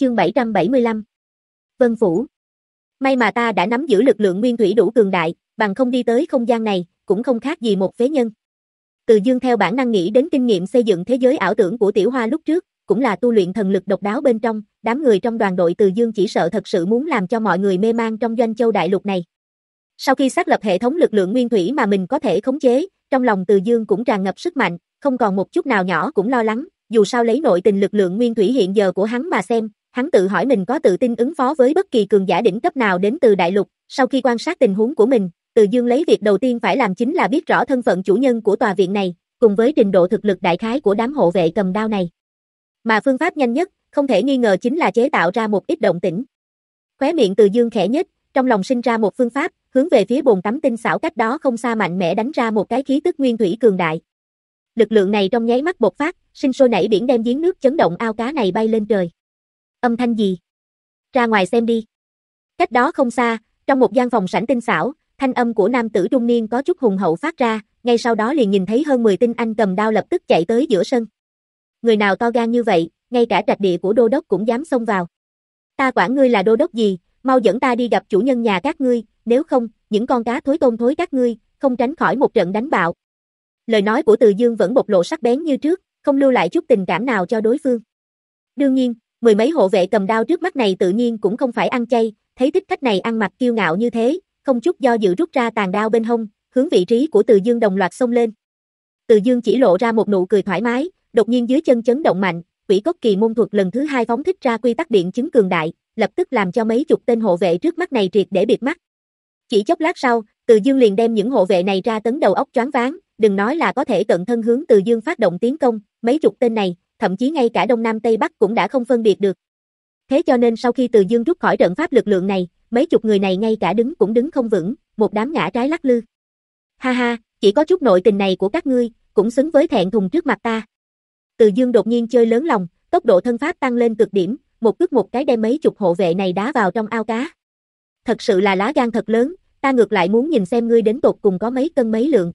Chương 775 Vân Phủ May mà ta đã nắm giữ lực lượng nguyên thủy đủ cường đại, bằng không đi tới không gian này, cũng không khác gì một phế nhân. Từ dương theo bản năng nghĩ đến kinh nghiệm xây dựng thế giới ảo tưởng của tiểu hoa lúc trước, cũng là tu luyện thần lực độc đáo bên trong, đám người trong đoàn đội từ dương chỉ sợ thật sự muốn làm cho mọi người mê mang trong doanh châu đại lục này. Sau khi xác lập hệ thống lực lượng nguyên thủy mà mình có thể khống chế, trong lòng từ dương cũng tràn ngập sức mạnh, không còn một chút nào nhỏ cũng lo lắng, dù sao lấy nội tình lực lượng nguyên thủy hiện giờ của hắn mà xem, hắn tự hỏi mình có tự tin ứng phó với bất kỳ cường giả đỉnh cấp nào đến từ đại lục, sau khi quan sát tình huống của mình, từ dương lấy việc đầu tiên phải làm chính là biết rõ thân phận chủ nhân của tòa viện này, cùng với trình độ thực lực đại khái của đám hộ vệ cầm đao này. Mà phương pháp nhanh nhất, không thể nghi ngờ chính là chế tạo ra một ít động tĩnh. Khóe miệng từ dương khẽ nhất, trong lòng sinh ra một phương pháp, hướng về phía bồn tắm tinh xảo cách đó không xa mạnh mẽ đánh ra một cái khí tức nguyên thủy cường đại. Lực lượng này trong nháy mắt bộc phát, sinh sôi nảy biển đem giếng nước chấn động ao cá này bay lên trời. Âm thanh gì? Ra ngoài xem đi. Cách đó không xa, trong một gian phòng sảnh tinh xảo, thanh âm của nam tử trung niên có chút hùng hậu phát ra, ngay sau đó liền nhìn thấy hơn 10 tinh anh cầm đao lập tức chạy tới giữa sân. Người nào to gan như vậy, ngay cả trạch địa của đô đốc cũng dám xông vào. Ta quản ngươi là đô đốc gì, mau dẫn ta đi gặp chủ nhân nhà các ngươi, nếu không, những con cá thối tôm thối các ngươi, không tránh khỏi một trận đánh bạo. Lời nói của Từ Dương vẫn bộc lộ sắc bén như trước, không lưu lại chút tình cảm nào cho đối phương. Đương nhiên, mười mấy hộ vệ cầm đao trước mắt này tự nhiên cũng không phải ăn chay, thấy thích khách này ăn mặc kiêu ngạo như thế, không chút do dự rút ra tàn đao bên hông, hướng vị trí của Từ Dương đồng loạt xông lên. Từ Dương chỉ lộ ra một nụ cười thoải mái, đột nhiên dưới chân chấn động mạnh, quỷ cốt kỳ môn thuật lần thứ hai phóng thích ra quy tắc điện chứng cường đại, lập tức làm cho mấy chục tên hộ vệ trước mắt này triệt để biệt mắt. Chỉ chốc lát sau, Từ Dương liền đem những hộ vệ này ra tấn đầu óc choáng váng, đừng nói là có thể cận thân hướng Từ Dương phát động tiến công, mấy chục tên này, thậm chí ngay cả Đông Nam Tây Bắc cũng đã không phân biệt được. Thế cho nên sau khi Từ Dương rút khỏi trận pháp lực lượng này, mấy chục người này ngay cả đứng cũng đứng không vững, một đám ngã trái lắc lư. Ha ha, chỉ có chút nội tình này của các ngươi, cũng xứng với thẹn thùng trước mặt ta. Từ Dương đột nhiên chơi lớn lòng, tốc độ thân pháp tăng lên cực điểm, một cước một cái đem mấy chục hộ vệ này đá vào trong ao cá. Thật sự là lá gan thật lớn, ta ngược lại muốn nhìn xem ngươi đến tột cùng có mấy cân mấy lượng.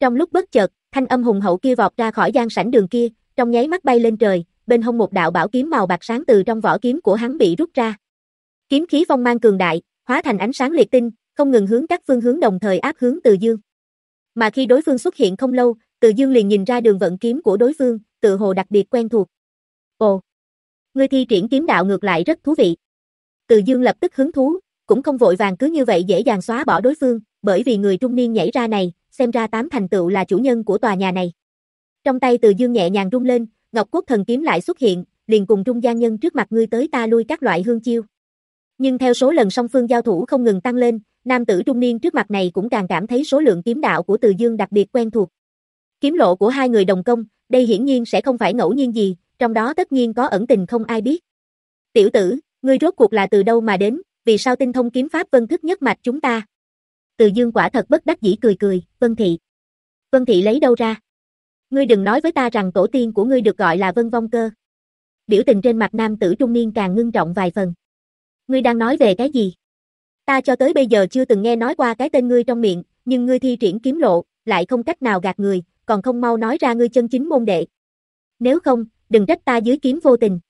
Trong lúc bất chợt, thanh âm hùng hậu kia vọt ra khỏi gian sảnh đường kia, trong nháy mắt bay lên trời, bên hông một đạo bảo kiếm màu bạc sáng từ trong vỏ kiếm của hắn bị rút ra. Kiếm khí phong mang cường đại, hóa thành ánh sáng liệt tinh, không ngừng hướng các phương hướng đồng thời áp hướng Từ Dương. Mà khi đối phương xuất hiện không lâu, Từ Dương liền nhìn ra đường vận kiếm của đối phương, tự hồ đặc biệt quen thuộc. Ồ, ngươi thi triển kiếm đạo ngược lại rất thú vị. Từ Dương lập tức hứng thú, cũng không vội vàng cứ như vậy dễ dàng xóa bỏ đối phương, bởi vì người trung niên nhảy ra này, xem ra tám thành tựu là chủ nhân của tòa nhà này. Trong tay Từ Dương nhẹ nhàng rung lên, Ngọc Cốt Thần kiếm lại xuất hiện, liền cùng trung gian nhân trước mặt ngươi tới ta lui các loại hương chiêu. Nhưng theo số lần song phương giao thủ không ngừng tăng lên, nam tử trung niên trước mặt này cũng càng cảm thấy số lượng kiếm đạo của Từ Dương đặc biệt quen thuộc. Kiếm lộ của hai người đồng công, đây hiển nhiên sẽ không phải ngẫu nhiên gì, trong đó tất nhiên có ẩn tình không ai biết. Tiểu tử, ngươi rốt cuộc là từ đâu mà đến, vì sao tinh thông kiếm pháp vân thức nhất mạch chúng ta? Từ dương quả thật bất đắc dĩ cười cười, vân thị. Vân thị lấy đâu ra? Ngươi đừng nói với ta rằng tổ tiên của ngươi được gọi là vân vong cơ. Biểu tình trên mặt nam tử trung niên càng ngưng trọng vài phần. Ngươi đang nói về cái gì? Ta cho tới bây giờ chưa từng nghe nói qua cái tên ngươi trong miệng, nhưng ngươi thi triển kiếm lộ, lại không cách nào gạt người, còn không mau nói ra ngươi chân chính môn đệ. Nếu không, đừng trách ta dưới kiếm vô tình.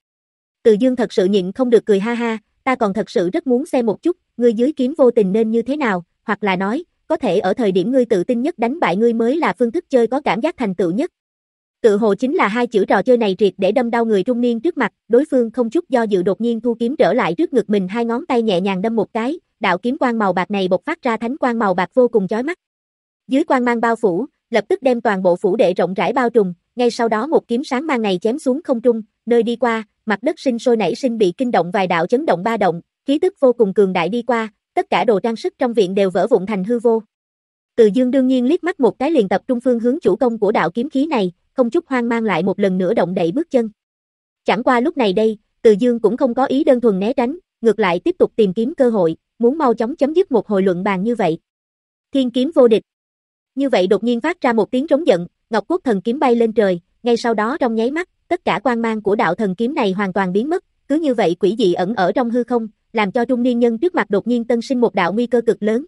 Từ dương thật sự nhịn không được cười ha ha, ta còn thật sự rất muốn xem một chút, ngươi dưới kiếm vô tình nên như thế nào, hoặc là nói, có thể ở thời điểm ngươi tự tin nhất đánh bại ngươi mới là phương thức chơi có cảm giác thành tựu nhất. Tự hồ chính là hai chữ trò chơi này triệt để đâm đau người trung niên trước mặt, đối phương không chút do dự đột nhiên thu kiếm trở lại trước ngực mình hai ngón tay nhẹ nhàng đâm một cái, đạo kiếm quang màu bạc này bộc phát ra thánh quang màu bạc vô cùng chói mắt. Dưới quang mang bao phủ, lập tức đem toàn bộ phủ đệ rộng rãi bao trùm, ngay sau đó một kiếm sáng mang này chém xuống không trung, nơi đi qua, mặt đất sinh sôi nảy sinh bị kinh động vài đạo chấn động ba động, khí tức vô cùng cường đại đi qua, tất cả đồ trang sức trong viện đều vỡ vụn thành hư vô. Từ Dương đương nhiên liếc mắt một cái liền tập trung phương hướng chủ công của đạo kiếm khí này, không chút hoang mang lại một lần nữa động đậy bước chân. Chẳng qua lúc này đây, Từ Dương cũng không có ý đơn thuần né tránh, ngược lại tiếp tục tìm kiếm cơ hội, muốn mau chóng chấm dứt một hồi luận bàn như vậy. Thiên kiếm vô địch. Như vậy đột nhiên phát ra một tiếng trống giận, Ngọc Quốc thần kiếm bay lên trời, ngay sau đó trong nháy mắt, tất cả quang mang của đạo thần kiếm này hoàn toàn biến mất, cứ như vậy quỷ dị ẩn ở trong hư không, làm cho trung niên nhân trước mặt đột nhiên tân sinh một đạo nguy cơ cực lớn.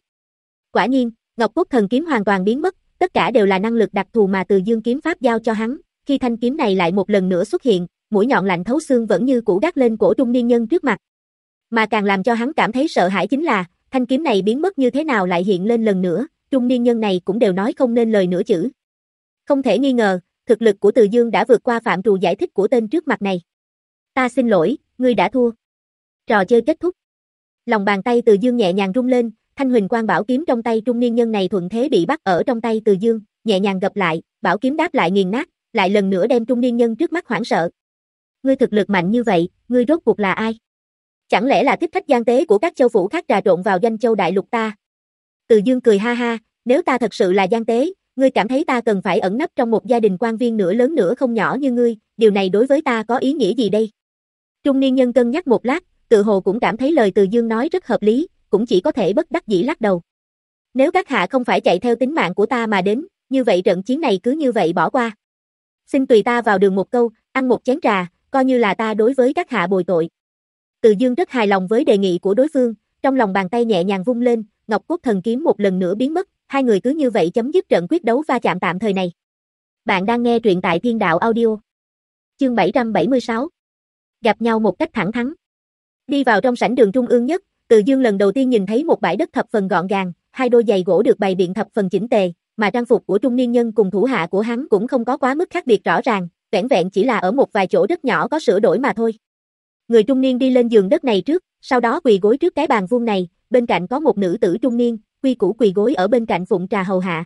Quả nhiên, Ngọc Quốc thần kiếm hoàn toàn biến mất, tất cả đều là năng lực đặc thù mà Từ Dương kiếm pháp giao cho hắn, khi thanh kiếm này lại một lần nữa xuất hiện, mũi nhọn lạnh thấu xương vẫn như cũ gác lên cổ trung niên nhân trước mặt. Mà càng làm cho hắn cảm thấy sợ hãi chính là, thanh kiếm này biến mất như thế nào lại hiện lên lần nữa, trung niên nhân này cũng đều nói không nên lời nửa chữ. Không thể nghi ngờ, thực lực của Từ Dương đã vượt qua phạm trù giải thích của tên trước mặt này. Ta xin lỗi, ngươi đã thua. Trò chơi kết thúc. Lòng bàn tay Từ Dương nhẹ nhàng rung lên, thanh huỳnh quang bảo kiếm trong tay trung niên nhân này thuận thế bị bắt ở trong tay Từ Dương, nhẹ nhàng gập lại, bảo kiếm đáp lại nghiền nát, lại lần nữa đem trung niên nhân trước mắt hoảng sợ. Ngươi thực lực mạnh như vậy, ngươi rốt cuộc là ai? Chẳng lẽ là thích khách gian tế của các châu phủ khác trà trộn vào danh châu đại lục ta? Từ Dương cười ha ha, nếu ta thật sự là gian tế, ngươi cảm thấy ta cần phải ẩn nấp trong một gia đình quan viên nửa lớn nửa không nhỏ như ngươi, điều này đối với ta có ý nghĩa gì đây? Trung niên nhân cân nhắc một lát, tự hồ cũng cảm thấy lời Từ Dương nói rất hợp lý, cũng chỉ có thể bất đắc dĩ lắc đầu. Nếu các hạ không phải chạy theo tính mạng của ta mà đến, như vậy trận chiến này cứ như vậy bỏ qua. Xin tùy ta vào đường một câu, ăn một chén trà, coi như là ta đối với các hạ bồi tội. Từ Dương rất hài lòng với đề nghị của đối phương, trong lòng bàn tay nhẹ nhàng vung lên, Ngọc Cốt Thần Kiếm một lần nữa biến mất, hai người cứ như vậy chấm dứt trận quyết đấu va chạm tạm thời này. Bạn đang nghe truyện tại Thiên Đạo Audio. Chương 776. Gặp nhau một cách thẳng thắn. Đi vào trong sảnh đường trung ương nhất, Từ Dương lần đầu tiên nhìn thấy một bãi đất thập phần gọn gàng, hai đôi giày gỗ được bày biện thập phần chỉnh tề, mà trang phục của trung niên nhân cùng thủ hạ của hắn cũng không có quá mức khác biệt rõ ràng, vẻn vẹn chỉ là ở một vài chỗ rất nhỏ có sửa đổi mà thôi. Người trung niên đi lên giường đất này trước, sau đó quỳ gối trước cái bàn vuông này, bên cạnh có một nữ tử trung niên, quy củ quỳ gối ở bên cạnh phụng trà hầu hạ.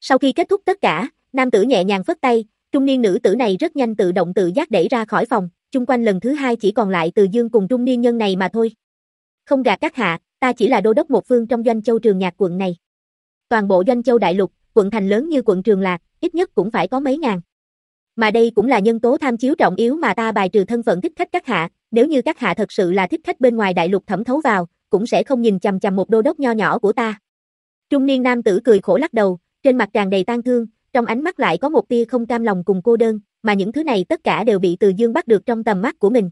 Sau khi kết thúc tất cả, nam tử nhẹ nhàng phất tay, trung niên nữ tử này rất nhanh tự động tự giác đẩy ra khỏi phòng, chung quanh lần thứ hai chỉ còn lại từ dương cùng trung niên nhân này mà thôi. Không gạt các hạ, ta chỉ là đô đốc một phương trong doanh châu trường nhạc quận này. Toàn bộ doanh châu đại lục, quận thành lớn như quận Trường Lạc, ít nhất cũng phải có mấy ngàn. Mà đây cũng là nhân tố tham chiếu trọng yếu mà ta bài trừ thân phận thích khách các hạ, nếu như các hạ thật sự là thích khách bên ngoài đại lục thẩm thấu vào, cũng sẽ không nhìn chằm chằm một đô đốc nho nhỏ của ta. Trung niên nam tử cười khổ lắc đầu, trên mặt tràn đầy tang thương, trong ánh mắt lại có một tia không cam lòng cùng cô đơn, mà những thứ này tất cả đều bị Từ Dương bắt được trong tầm mắt của mình.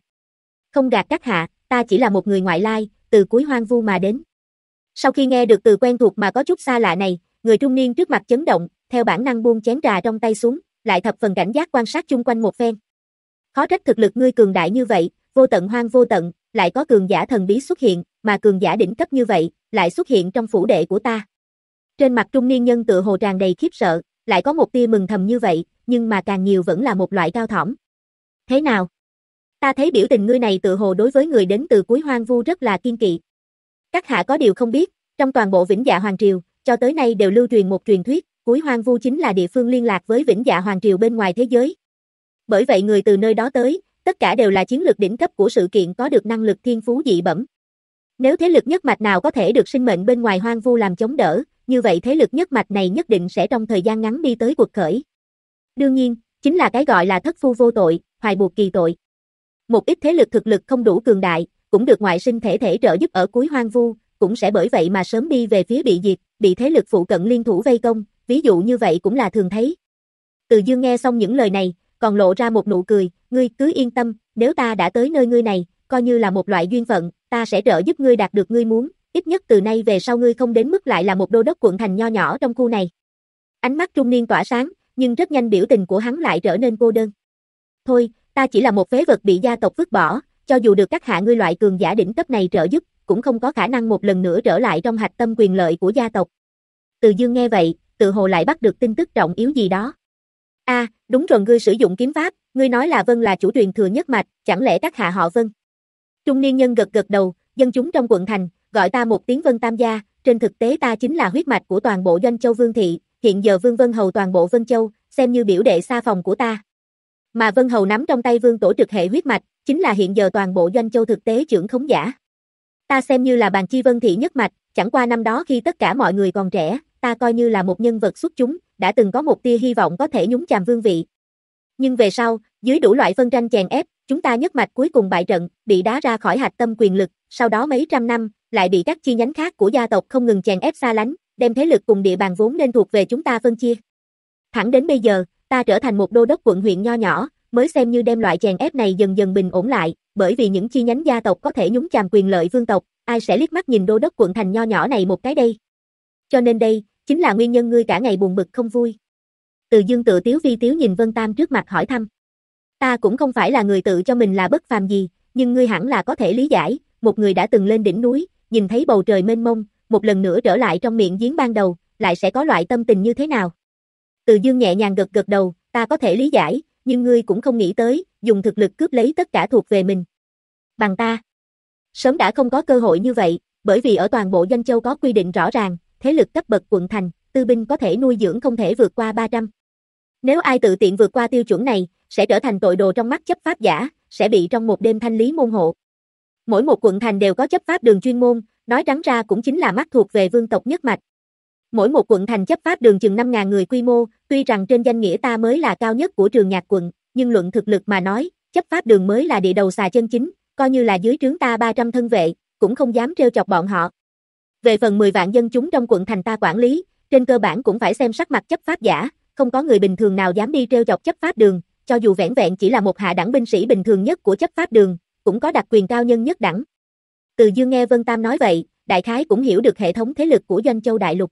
Không gạt các hạ, ta chỉ là một người ngoại lai, từ cuối hoang vu mà đến. Sau khi nghe được từ quen thuộc mà có chút xa lạ này, người trung niên trước mặt chấn động, theo bản năng buông chén trà trong tay xuống, lại thập phần cảnh giác quan sát chung quanh một phen. Khó trách thực lực ngươi cường đại như vậy, vô tận hoang vô tận, lại có cường giả thần bí xuất hiện, mà cường giả đỉnh cấp như vậy, lại xuất hiện trong phủ đệ của ta. Trên mặt trung niên nhân tự hồ tràn đầy khiếp sợ, lại có một tia mừng thầm như vậy, nhưng mà càng nhiều vẫn là một loại cao thỏm. Thế nào? Ta thấy biểu tình ngươi này tự hồ đối với người đến từ cuối hoang vu rất là kiên kỵ. Các hạ có điều không biết, trong toàn bộ vĩnh dạ hoàng triều, cho tới nay đều lưu truyền một truyền thuyết, cuối hoang vu chính là địa phương liên lạc với vĩnh dạ hoàng triều bên ngoài thế giới. Bởi vậy người từ nơi đó tới, tất cả đều là chiến lược đỉnh cấp của sự kiện có được năng lực thiên phú dị bẩm. Nếu thế lực nhất mạch nào có thể được sinh mệnh bên ngoài hoang vu làm chống đỡ, như vậy thế lực nhất mạch này nhất định sẽ trong thời gian ngắn đi tới cuộc khởi. Đương nhiên, chính là cái gọi là thất phu vô tội, hoài buộc kỳ tội. Một ít thế lực thực lực không đủ cường đại, cũng được ngoại sinh thể thể trợ giúp ở cuối hoang vu, cũng sẽ bởi vậy mà sớm đi về phía bị diệt, bị thế lực phụ cận liên thủ vây công, ví dụ như vậy cũng là thường thấy. Từ Dương nghe xong những lời này, còn lộ ra một nụ cười, ngươi cứ yên tâm, nếu ta đã tới nơi ngươi này, coi như là một loại duyên phận, ta sẽ trợ giúp ngươi đạt được ngươi muốn, ít nhất từ nay về sau ngươi không đến mức lại là một đô đốc quận thành nho nhỏ trong khu này. Ánh mắt trung niên tỏa sáng, nhưng rất nhanh biểu tình của hắn lại trở nên cô đơn. Thôi, ta chỉ là một phế vật bị gia tộc vứt bỏ, cho dù được các hạ ngươi loại cường giả đỉnh cấp này trợ giúp, cũng không có khả năng một lần nữa trở lại trong hạch tâm quyền lợi của gia tộc. Từ Dương nghe vậy, tự hồ lại bắt được tin tức trọng yếu gì đó. A, à, đúng rồi ngươi sử dụng kiếm pháp, ngươi nói là Vân là chủ truyền thừa nhất mạch, chẳng lẽ các hạ họ Vân? Trung niên nhân gật gật đầu, dân chúng trong quận thành, gọi ta một tiếng Vân Tam gia, trên thực tế ta chính là huyết mạch của toàn bộ doanh châu Vương thị, hiện giờ Vương Vân Hầu toàn bộ Vân Châu, xem như biểu đệ xa phòng của ta. Mà Vân Hầu nắm trong tay Vương tổ trực hệ huyết mạch, chính là hiện giờ toàn bộ doanh châu thực tế trưởng khống giả. Ta xem như là bàn chi Vân thị nhất mạch, chẳng qua năm đó khi tất cả mọi người còn trẻ, ta coi như là một nhân vật xuất chúng, đã từng có một tia hy vọng có thể nhúng chàm vương vị. Nhưng về sau, dưới đủ loại phân tranh chèn ép, chúng ta nhất mạch cuối cùng bại trận, bị đá ra khỏi hạch tâm quyền lực, sau đó mấy trăm năm, lại bị các chi nhánh khác của gia tộc không ngừng chèn ép xa lánh, đem thế lực cùng địa bàn vốn nên thuộc về chúng ta phân chia. Thẳng đến bây giờ, ta trở thành một đô đốc quận huyện nho nhỏ, mới xem như đem loại chèn ép này dần dần bình ổn lại, bởi vì những chi nhánh gia tộc có thể nhúng chàm quyền lợi vương tộc, ai sẽ liếc mắt nhìn đô đốc quận thành nho nhỏ này một cái đây. Cho nên đây, chính là nguyên nhân ngươi cả ngày buồn bực không vui. Từ dương tự tiếu vi tiếu nhìn Vân Tam trước mặt hỏi thăm. Ta cũng không phải là người tự cho mình là bất phàm gì, nhưng ngươi hẳn là có thể lý giải, một người đã từng lên đỉnh núi, nhìn thấy bầu trời mênh mông, một lần nữa trở lại trong miệng giếng ban đầu, lại sẽ có loại tâm tình như thế nào? Từ dương nhẹ nhàng gật gật đầu, ta có thể lý giải, nhưng ngươi cũng không nghĩ tới, dùng thực lực cướp lấy tất cả thuộc về mình. Bằng ta. Sớm đã không có cơ hội như vậy, bởi vì ở toàn bộ danh châu có quy định rõ ràng, thế lực cấp bậc quận thành, tư binh có thể nuôi dưỡng không thể vượt qua 300. Nếu ai tự tiện vượt qua tiêu chuẩn này, sẽ trở thành tội đồ trong mắt chấp pháp giả, sẽ bị trong một đêm thanh lý môn hộ. Mỗi một quận thành đều có chấp pháp đường chuyên môn, nói trắng ra cũng chính là mắt thuộc về vương tộc nhất mạch. Mỗi một quận thành chấp pháp đường chừng 5.000 người quy mô, tuy rằng trên danh nghĩa ta mới là cao nhất của trường nhạc quận, nhưng luận thực lực mà nói, chấp pháp đường mới là địa đầu xà chân chính, coi như là dưới trướng ta 300 thân vệ, cũng không dám trêu chọc bọn họ. Về phần 10 vạn dân chúng trong quận thành ta quản lý, trên cơ bản cũng phải xem sắc mặt chấp pháp giả, không có người bình thường nào dám đi trêu chọc chấp pháp đường, cho dù vẻn vẹn chỉ là một hạ đẳng binh sĩ bình thường nhất của chấp pháp đường, cũng có đặc quyền cao nhân nhất đẳng. Từ Dương nghe Vân Tam nói vậy, đại khái cũng hiểu được hệ thống thế lực của Doanh Châu Đại Lục.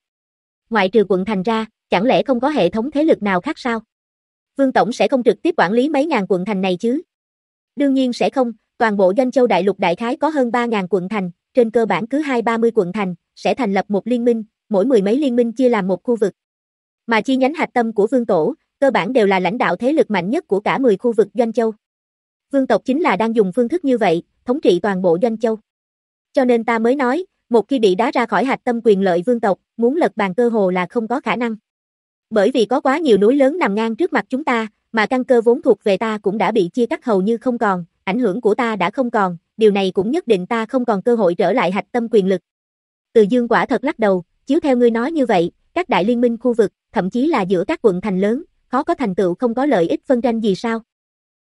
Ngoại trừ quận thành ra, chẳng lẽ không có hệ thống thế lực nào khác sao? Vương Tổng sẽ không trực tiếp quản lý mấy ngàn quận thành này chứ? Đương nhiên sẽ không, toàn bộ Doanh Châu Đại Lục đại khái có hơn 3.000 quận thành, trên cơ bản cứ 2-30 quận thành, sẽ thành lập một liên minh, mỗi mười mấy liên minh chia làm một khu vực. Mà chi nhánh hạch tâm của Vương Tổ, cơ bản đều là lãnh đạo thế lực mạnh nhất của cả 10 khu vực Doanh Châu. Vương tộc chính là đang dùng phương thức như vậy, thống trị toàn bộ Doanh Châu. Cho nên ta mới nói, một khi bị đá ra khỏi hạch tâm quyền lợi vương tộc, muốn lật bàn cơ hồ là không có khả năng. Bởi vì có quá nhiều núi lớn nằm ngang trước mặt chúng ta, mà căn cơ vốn thuộc về ta cũng đã bị chia cắt hầu như không còn, ảnh hưởng của ta đã không còn, điều này cũng nhất định ta không còn cơ hội trở lại hạch tâm quyền lực. Từ dương quả thật lắc đầu, chiếu theo ngươi nói như vậy, các đại liên minh khu vực, thậm chí là giữa các quận thành lớn, khó có thành tựu không có lợi ích phân tranh gì sao?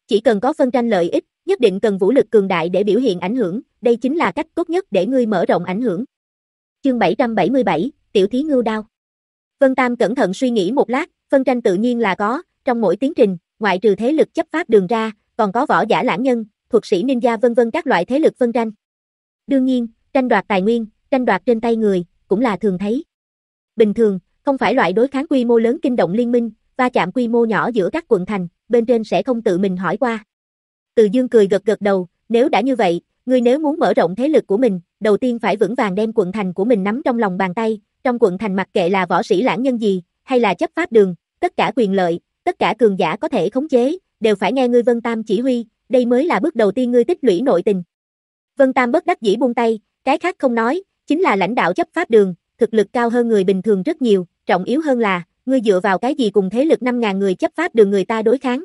Chỉ cần có phân tranh lợi ích, nhất định cần vũ lực cường đại để biểu hiện ảnh hưởng, đây chính là cách tốt nhất để ngươi mở rộng ảnh hưởng. Chương 777, Tiểu Thí Ngưu Đao Vân Tam cẩn thận suy nghĩ một lát, phân tranh tự nhiên là có, trong mỗi tiến trình, ngoại trừ thế lực chấp pháp đường ra, còn có võ giả lãng nhân, thuật sĩ ninja vân vân các loại thế lực phân tranh. Đương nhiên, tranh đoạt tài nguyên, tranh đoạt trên tay người, cũng là thường thấy. Bình thường, không phải loại đối kháng quy mô lớn kinh động liên minh, va chạm quy mô nhỏ giữa các quận thành, bên trên sẽ không tự mình hỏi qua. Từ Dương cười gật gật đầu, nếu đã như vậy, ngươi nếu muốn mở rộng thế lực của mình, đầu tiên phải vững vàng đem quận thành của mình nắm trong lòng bàn tay, trong quận thành mặc kệ là võ sĩ lãng nhân gì, hay là chấp pháp đường, tất cả quyền lợi, tất cả cường giả có thể khống chế, đều phải nghe ngươi Vân Tam chỉ huy, đây mới là bước đầu tiên ngươi tích lũy nội tình. Vân Tam bất đắc dĩ buông tay, cái khác không nói, chính là lãnh đạo chấp pháp đường, thực lực cao hơn người bình thường rất nhiều, trọng yếu hơn là, ngươi dựa vào cái gì cùng thế lực 5.000 người chấp pháp đường người ta đối kháng.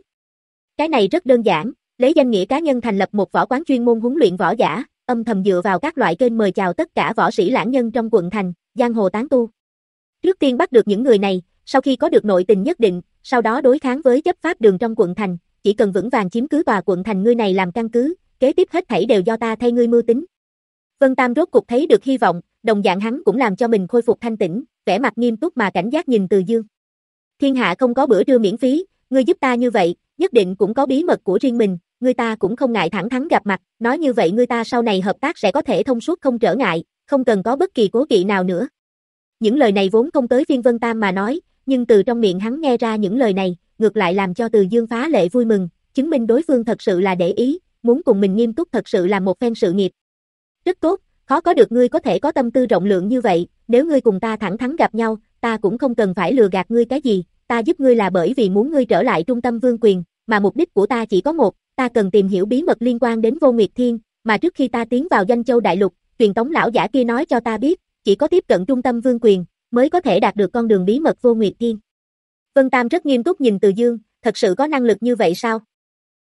Cái này rất đơn giản, lấy danh nghĩa cá nhân thành lập một võ quán chuyên môn huấn luyện võ giả, âm thầm dựa vào các loại kênh mời chào tất cả võ sĩ lãng nhân trong quận thành, giang hồ tán tu. Trước tiên bắt được những người này, sau khi có được nội tình nhất định, sau đó đối kháng với chấp pháp đường trong quận thành, chỉ cần vững vàng chiếm cứ tòa quận thành ngươi này làm căn cứ, kế tiếp hết thảy đều do ta thay ngươi mưu tính. Vân Tam rốt cục thấy được hy vọng, đồng dạng hắn cũng làm cho mình khôi phục thanh tĩnh, vẻ mặt nghiêm túc mà cảnh giác nhìn Từ Dương. Thiên hạ không có bữa trưa miễn phí, ngươi giúp ta như vậy, nhất định cũng có bí mật của riêng mình, ngươi ta cũng không ngại thẳng thắn gặp mặt, nói như vậy ngươi ta sau này hợp tác sẽ có thể thông suốt không trở ngại, không cần có bất kỳ cố kỵ nào nữa. Những lời này vốn không tới phiên Vân Tam mà nói, nhưng từ trong miệng hắn nghe ra những lời này, ngược lại làm cho Từ Dương phá lệ vui mừng, chứng minh đối phương thật sự là để ý, muốn cùng mình nghiêm túc thật sự là một phen sự nghiệp. Rất tốt, khó có được ngươi có thể có tâm tư rộng lượng như vậy, nếu ngươi cùng ta thẳng thắn gặp nhau, ta cũng không cần phải lừa gạt ngươi cái gì, ta giúp ngươi là bởi vì muốn ngươi trở lại trung tâm vương quyền, mà mục đích của ta chỉ có một, ta cần tìm hiểu bí mật liên quan đến vô nguyệt thiên, mà trước khi ta tiến vào danh châu đại lục, truyền tống lão giả kia nói cho ta biết, chỉ có tiếp cận trung tâm vương quyền, mới có thể đạt được con đường bí mật vô nguyệt thiên. Vân Tam rất nghiêm túc nhìn Từ Dương, thật sự có năng lực như vậy sao?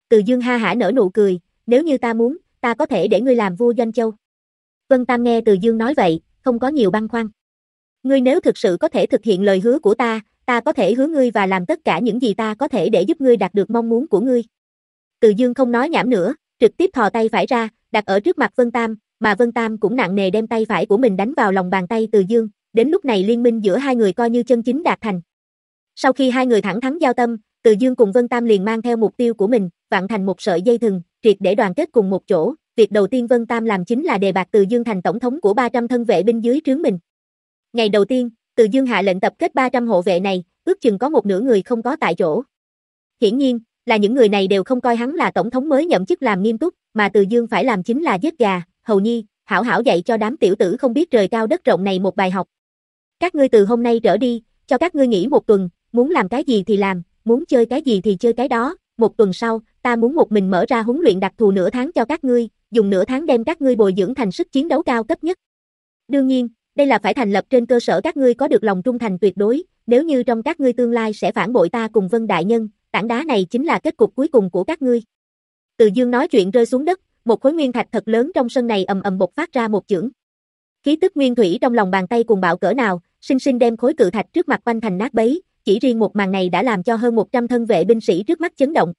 Từ Dương ha hả nở nụ cười, nếu như ta muốn, ta có thể để ngươi làm vua doanh châu. Vân Tam nghe Từ Dương nói vậy, không có nhiều băn khoăn. Ngươi nếu thực sự có thể thực hiện lời hứa của ta, ta có thể hứa ngươi và làm tất cả những gì ta có thể để giúp ngươi đạt được mong muốn của ngươi. Từ Dương không nói nhảm nữa, trực tiếp thò tay phải ra, đặt ở trước mặt Vân Tam, mà Vân Tam cũng nặng nề đem tay phải của mình đánh vào lòng bàn tay Từ Dương, đến lúc này liên minh giữa hai người coi như chân chính đạt thành. Sau khi hai người thẳng thắn giao tâm, Từ Dương cùng Vân Tam liền mang theo mục tiêu của mình, vặn thành một sợi dây thừng, triệt để đoàn kết cùng một chỗ. Việc đầu tiên Vân Tam làm chính là đề bạt Từ Dương thành tổng thống của 300 thân vệ binh dưới trướng mình. Ngày đầu tiên, Từ Dương hạ lệnh tập kết 300 hộ vệ này, ước chừng có một nửa người không có tại chỗ. Hiển nhiên, là những người này đều không coi hắn là tổng thống mới nhậm chức làm nghiêm túc, mà Từ Dương phải làm chính là giết gà, hầu nhi, hảo hảo dạy cho đám tiểu tử không biết trời cao đất rộng này một bài học. Các ngươi từ hôm nay trở đi, cho các ngươi nghỉ một tuần, muốn làm cái gì thì làm, muốn chơi cái gì thì chơi cái đó, một tuần sau, ta muốn một mình mở ra huấn luyện đặc thù nửa tháng cho các ngươi, dùng nửa tháng đem các ngươi bồi dưỡng thành sức chiến đấu cao cấp nhất. Đương nhiên, đây là phải thành lập trên cơ sở các ngươi có được lòng trung thành tuyệt đối, nếu như trong các ngươi tương lai sẽ phản bội ta cùng Vân Đại Nhân, tảng đá này chính là kết cục cuối cùng của các ngươi. Từ Dương nói chuyện rơi xuống đất, một khối nguyên thạch thật lớn trong sân này ầm ầm bộc phát ra một chưởng. Khí tức nguyên thủy trong lòng bàn tay cùng bạo cỡ nào, sinh sinh đem khối cự thạch trước mặt quanh thành nát bấy, chỉ riêng một màn này đã làm cho hơn 100 thân vệ binh sĩ trước mắt chấn động.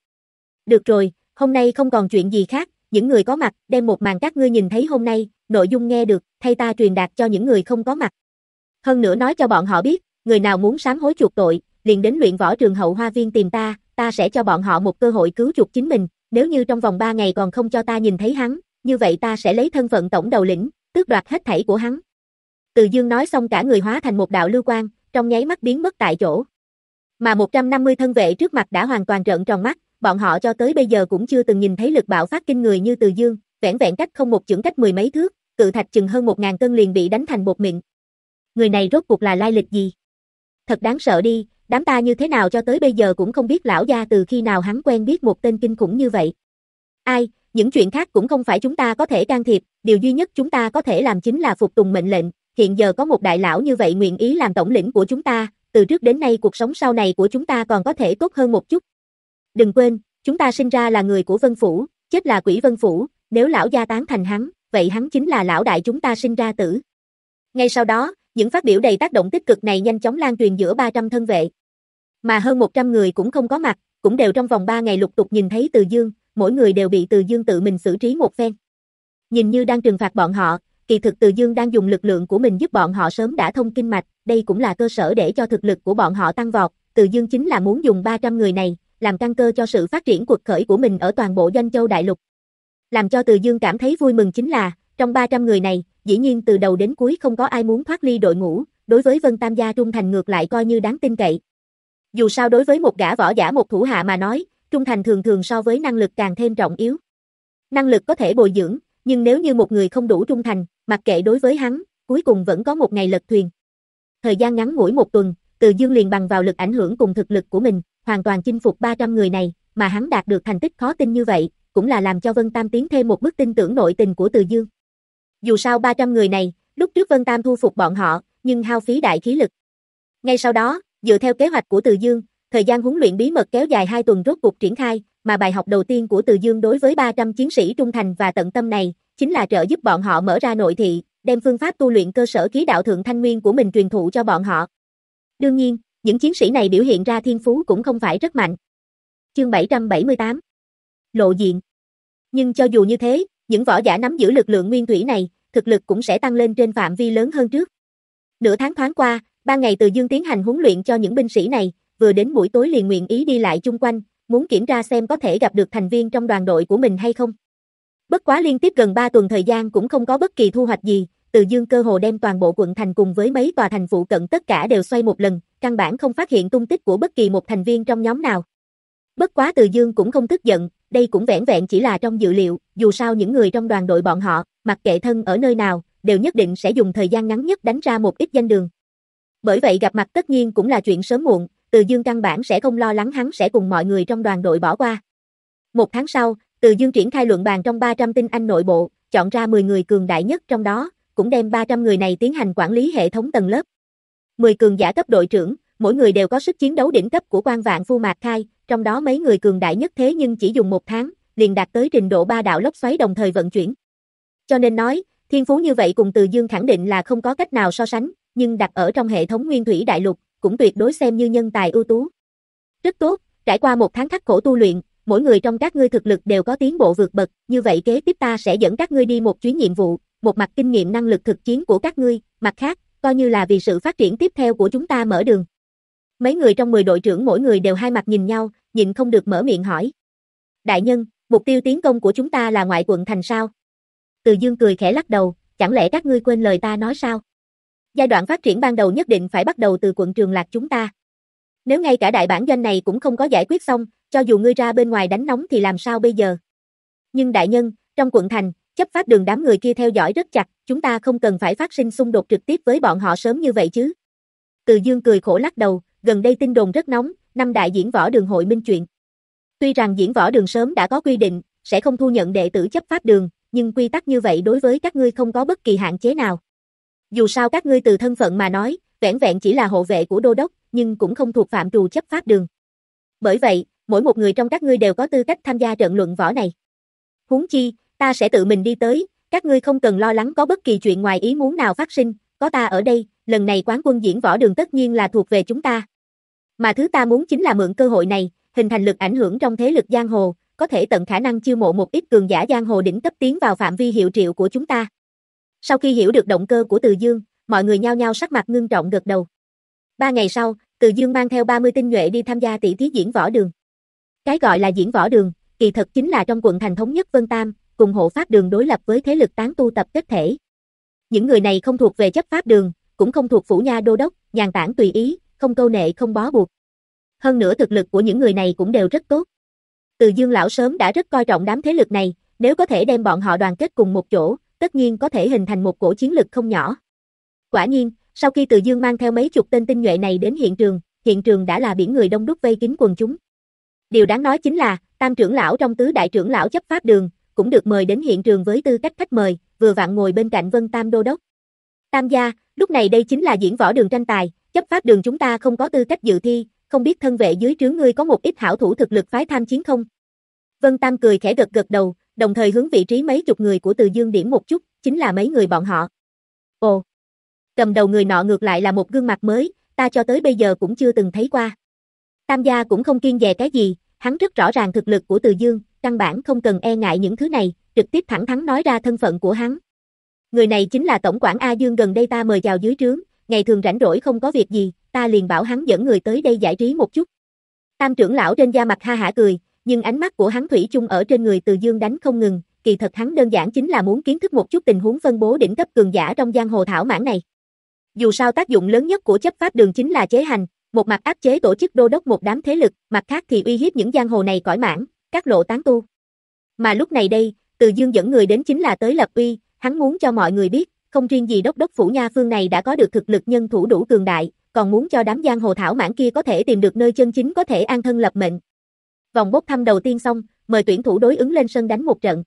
Được rồi, hôm nay không còn chuyện gì khác, những người có mặt, đem một màn các ngươi nhìn thấy hôm nay, nội dung nghe được, thay ta truyền đạt cho những người không có mặt. Hơn nữa nói cho bọn họ biết, người nào muốn sám hối chuộc tội, liền đến luyện võ trường hậu hoa viên tìm ta, ta sẽ cho bọn họ một cơ hội cứu chuộc chính mình, nếu như trong vòng 3 ngày còn không cho ta nhìn thấy hắn, như vậy ta sẽ lấy thân phận tổng đầu lĩnh, tước đoạt hết thảy của hắn. Từ Dương nói xong cả người hóa thành một đạo lưu quang, trong nháy mắt biến mất tại chỗ. Mà 150 thân vệ trước mặt đã hoàn toàn trợn tròn mắt, bọn họ cho tới bây giờ cũng chưa từng nhìn thấy lực bạo phát kinh người như Từ Dương, vẹn vẹn cách không một chưởng cách mười mấy thước, cự thạch chừng hơn 1000 cân liền bị đánh thành bột mịn. Người này rốt cuộc là lai lịch gì? Thật đáng sợ đi, đám ta như thế nào cho tới bây giờ cũng không biết lão gia từ khi nào hắn quen biết một tên kinh khủng như vậy. Ai, những chuyện khác cũng không phải chúng ta có thể can thiệp, điều duy nhất chúng ta có thể làm chính là phục tùng mệnh lệnh, hiện giờ có một đại lão như vậy nguyện ý làm tổng lĩnh của chúng ta, từ trước đến nay cuộc sống sau này của chúng ta còn có thể tốt hơn một chút. Đừng quên, chúng ta sinh ra là người của Vân Phủ, chết là quỷ Vân Phủ, nếu lão gia tán thành hắn, vậy hắn chính là lão đại chúng ta sinh ra tử. Ngay sau đó, những phát biểu đầy tác động tích cực này nhanh chóng lan truyền giữa 300 thân vệ. Mà hơn 100 người cũng không có mặt, cũng đều trong vòng 3 ngày lục tục nhìn thấy Từ Dương, mỗi người đều bị Từ Dương tự mình xử trí một phen. Nhìn như đang trừng phạt bọn họ, kỳ thực Từ Dương đang dùng lực lượng của mình giúp bọn họ sớm đã thông kinh mạch, đây cũng là cơ sở để cho thực lực của bọn họ tăng vọt. Từ Dương chính là muốn dùng 300 người này, làm căn cơ cho sự phát triển cuộc khởi của mình ở toàn bộ doanh châu đại lục. Làm cho Từ Dương cảm thấy vui mừng chính là, trong 300 người này, dĩ nhiên từ đầu đến cuối không có ai muốn thoát ly đội ngũ, đối với Vân Tam gia trung thành ngược lại coi như đáng tin cậy. Dù sao đối với một gã võ giả một thủ hạ mà nói, trung thành thường thường so với năng lực càng thêm trọng yếu. Năng lực có thể bồi dưỡng, nhưng nếu như một người không đủ trung thành, mặc kệ đối với hắn, cuối cùng vẫn có một ngày lật thuyền. Thời gian ngắn ngủi một tuần, Từ Dương liền bằng vào lực ảnh hưởng cùng thực lực của mình, hoàn toàn chinh phục 300 người này, mà hắn đạt được thành tích khó tin như vậy, cũng là làm cho Vân Tam tiến thêm một bước tin tưởng nội tình của Từ Dương. Dù sao 300 người này, lúc trước Vân Tam thu phục bọn họ, nhưng hao phí đại khí lực. Ngay sau đó, dựa theo kế hoạch của Từ Dương, thời gian huấn luyện bí mật kéo dài 2 tuần rốt cuộc triển khai, mà bài học đầu tiên của Từ Dương đối với 300 chiến sĩ trung thành và tận tâm này, chính là trợ giúp bọn họ mở ra nội thị, đem phương pháp tu luyện cơ sở khí đạo thượng thanh nguyên của mình truyền thụ cho bọn họ. Đương nhiên, những chiến sĩ này biểu hiện ra thiên phú cũng không phải rất mạnh. Chương 778 Lộ diện Nhưng cho dù như thế, những võ giả nắm giữ lực lượng nguyên thủy này, thực lực cũng sẽ tăng lên trên phạm vi lớn hơn trước. Nửa tháng thoáng qua, ba ngày từ dương tiến hành huấn luyện cho những binh sĩ này, vừa đến buổi tối liền nguyện ý đi lại chung quanh, muốn kiểm tra xem có thể gặp được thành viên trong đoàn đội của mình hay không. Bất quá liên tiếp gần 3 tuần thời gian cũng không có bất kỳ thu hoạch gì, từ dương cơ hồ đem toàn bộ quận thành cùng với mấy tòa thành phụ cận tất cả đều xoay một lần, căn bản không phát hiện tung tích của bất kỳ một thành viên trong nhóm nào. Bất quá từ dương cũng không tức giận, đây cũng vẻn vẹn chỉ là trong dự liệu, dù sao những người trong đoàn đội bọn họ, mặc kệ thân ở nơi nào, đều nhất định sẽ dùng thời gian ngắn nhất đánh ra một ít danh đường. Bởi vậy gặp mặt tất nhiên cũng là chuyện sớm muộn, Từ Dương căn bản sẽ không lo lắng hắn sẽ cùng mọi người trong đoàn đội bỏ qua. Một tháng sau, Từ Dương triển khai luận bàn trong 300 tinh anh nội bộ, chọn ra 10 người cường đại nhất trong đó, cũng đem 300 người này tiến hành quản lý hệ thống tầng lớp. 10 cường giả cấp đội trưởng, mỗi người đều có sức chiến đấu đỉnh cấp của quan vạn phu mạc khai, trong đó mấy người cường đại nhất thế nhưng chỉ dùng một tháng, liền đạt tới trình độ ba đạo lốc xoáy đồng thời vận chuyển. Cho nên nói, thiên phú như vậy cùng Từ Dương khẳng định là không có cách nào so sánh, nhưng đặt ở trong hệ thống nguyên thủy đại lục, cũng tuyệt đối xem như nhân tài ưu tú. Rất tốt, trải qua một tháng khắc khổ tu luyện, mỗi người trong các ngươi thực lực đều có tiến bộ vượt bậc, như vậy kế tiếp ta sẽ dẫn các ngươi đi một chuyến nhiệm vụ, một mặt kinh nghiệm năng lực thực chiến của các ngươi, mặt khác, coi như là vì sự phát triển tiếp theo của chúng ta mở đường. Mấy người trong 10 đội trưởng mỗi người đều hai mặt nhìn nhau, nhịn không được mở miệng hỏi. Đại nhân, mục tiêu tiến công của chúng ta là ngoại quận thành sao? Từ dương cười khẽ lắc đầu, chẳng lẽ các ngươi quên lời ta nói sao? Giai đoạn phát triển ban đầu nhất định phải bắt đầu từ quận trường lạc chúng ta. Nếu ngay cả đại bản doanh này cũng không có giải quyết xong, cho dù ngươi ra bên ngoài đánh nóng thì làm sao bây giờ? Nhưng đại nhân, trong quận thành, chấp pháp đường đám người kia theo dõi rất chặt, chúng ta không cần phải phát sinh xung đột trực tiếp với bọn họ sớm như vậy chứ. Từ Dương cười khổ lắc đầu, gần đây tin đồn rất nóng, năm đại diễn võ đường hội minh chuyện. Tuy rằng diễn võ đường sớm đã có quy định, sẽ không thu nhận đệ tử chấp pháp đường, nhưng quy tắc như vậy đối với các ngươi không có bất kỳ hạn chế nào. Dù sao các ngươi từ thân phận mà nói, vẻn vẹn chỉ là hộ vệ của đô đốc, nhưng cũng không thuộc phạm trù chấp pháp đường. Bởi vậy, mỗi một người trong các ngươi đều có tư cách tham gia trận luận võ này. Huống chi, ta sẽ tự mình đi tới, các ngươi không cần lo lắng có bất kỳ chuyện ngoài ý muốn nào phát sinh, có ta ở đây, lần này quán quân diễn võ đường tất nhiên là thuộc về chúng ta. Mà thứ ta muốn chính là mượn cơ hội này, hình thành lực ảnh hưởng trong thế lực giang hồ, có thể tận khả năng chiêu mộ một ít cường giả giang hồ đỉnh cấp tiến vào phạm vi hiệu triệu của chúng ta. Sau khi hiểu được động cơ của Từ Dương, mọi người nhao nhao sắc mặt ngưng trọng gật đầu. Ba ngày sau, Từ Dương mang theo 30 tinh nhuệ đi tham gia tỷ thí diễn võ đường. Cái gọi là diễn võ đường, kỳ thật chính là trong quận thành thống nhất Vân Tam, cùng hộ pháp đường đối lập với thế lực tán tu tập kết thể. Những người này không thuộc về chấp pháp đường, cũng không thuộc phủ nha đô đốc, nhàn tản tùy ý, không câu nệ không bó buộc. Hơn nữa thực lực của những người này cũng đều rất tốt. Từ Dương lão sớm đã rất coi trọng đám thế lực này, nếu có thể đem bọn họ đoàn kết cùng một chỗ, tất nhiên có thể hình thành một cổ chiến lực không nhỏ. Quả nhiên, sau khi Từ Dương mang theo mấy chục tên tinh nhuệ này đến hiện trường, hiện trường đã là biển người đông đúc vây kín quần chúng. Điều đáng nói chính là, tam trưởng lão trong tứ đại trưởng lão chấp pháp đường, cũng được mời đến hiện trường với tư cách khách mời, vừa vặn ngồi bên cạnh Vân Tam Đô Đốc. Tam gia, lúc này đây chính là diễn võ đường tranh tài, chấp pháp đường chúng ta không có tư cách dự thi, không biết thân vệ dưới trướng ngươi có một ít hảo thủ thực lực phái tham chiến không? Vân Tam cười khẽ gật gật đầu, đồng thời hướng vị trí mấy chục người của Từ Dương điểm một chút, chính là mấy người bọn họ. Ồ! Cầm đầu người nọ ngược lại là một gương mặt mới, ta cho tới bây giờ cũng chưa từng thấy qua. Tam gia cũng không kiên dè cái gì, hắn rất rõ ràng thực lực của Từ Dương, căn bản không cần e ngại những thứ này, trực tiếp thẳng thắn nói ra thân phận của hắn. Người này chính là tổng quản A Dương gần đây ta mời chào dưới trướng, ngày thường rảnh rỗi không có việc gì, ta liền bảo hắn dẫn người tới đây giải trí một chút. Tam trưởng lão trên da mặt ha hả cười, nhưng ánh mắt của hắn thủy chung ở trên người Từ Dương đánh không ngừng, kỳ thật hắn đơn giản chính là muốn kiến thức một chút tình huống phân bố đỉnh cấp cường giả trong giang hồ thảo mãn này. Dù sao tác dụng lớn nhất của chấp pháp đường chính là chế hành, một mặt áp chế tổ chức đô đốc một đám thế lực, mặt khác thì uy hiếp những giang hồ này cõi mãn, các lộ tán tu. Mà lúc này đây, Từ Dương dẫn người đến chính là tới lập uy, hắn muốn cho mọi người biết, không riêng gì đốc đốc phủ nha phương này đã có được thực lực nhân thủ đủ cường đại, còn muốn cho đám giang hồ thảo mãn kia có thể tìm được nơi chân chính có thể an thân lập mệnh. Vòng bốc thăm đầu tiên xong, mời tuyển thủ đối ứng lên sân đánh một trận.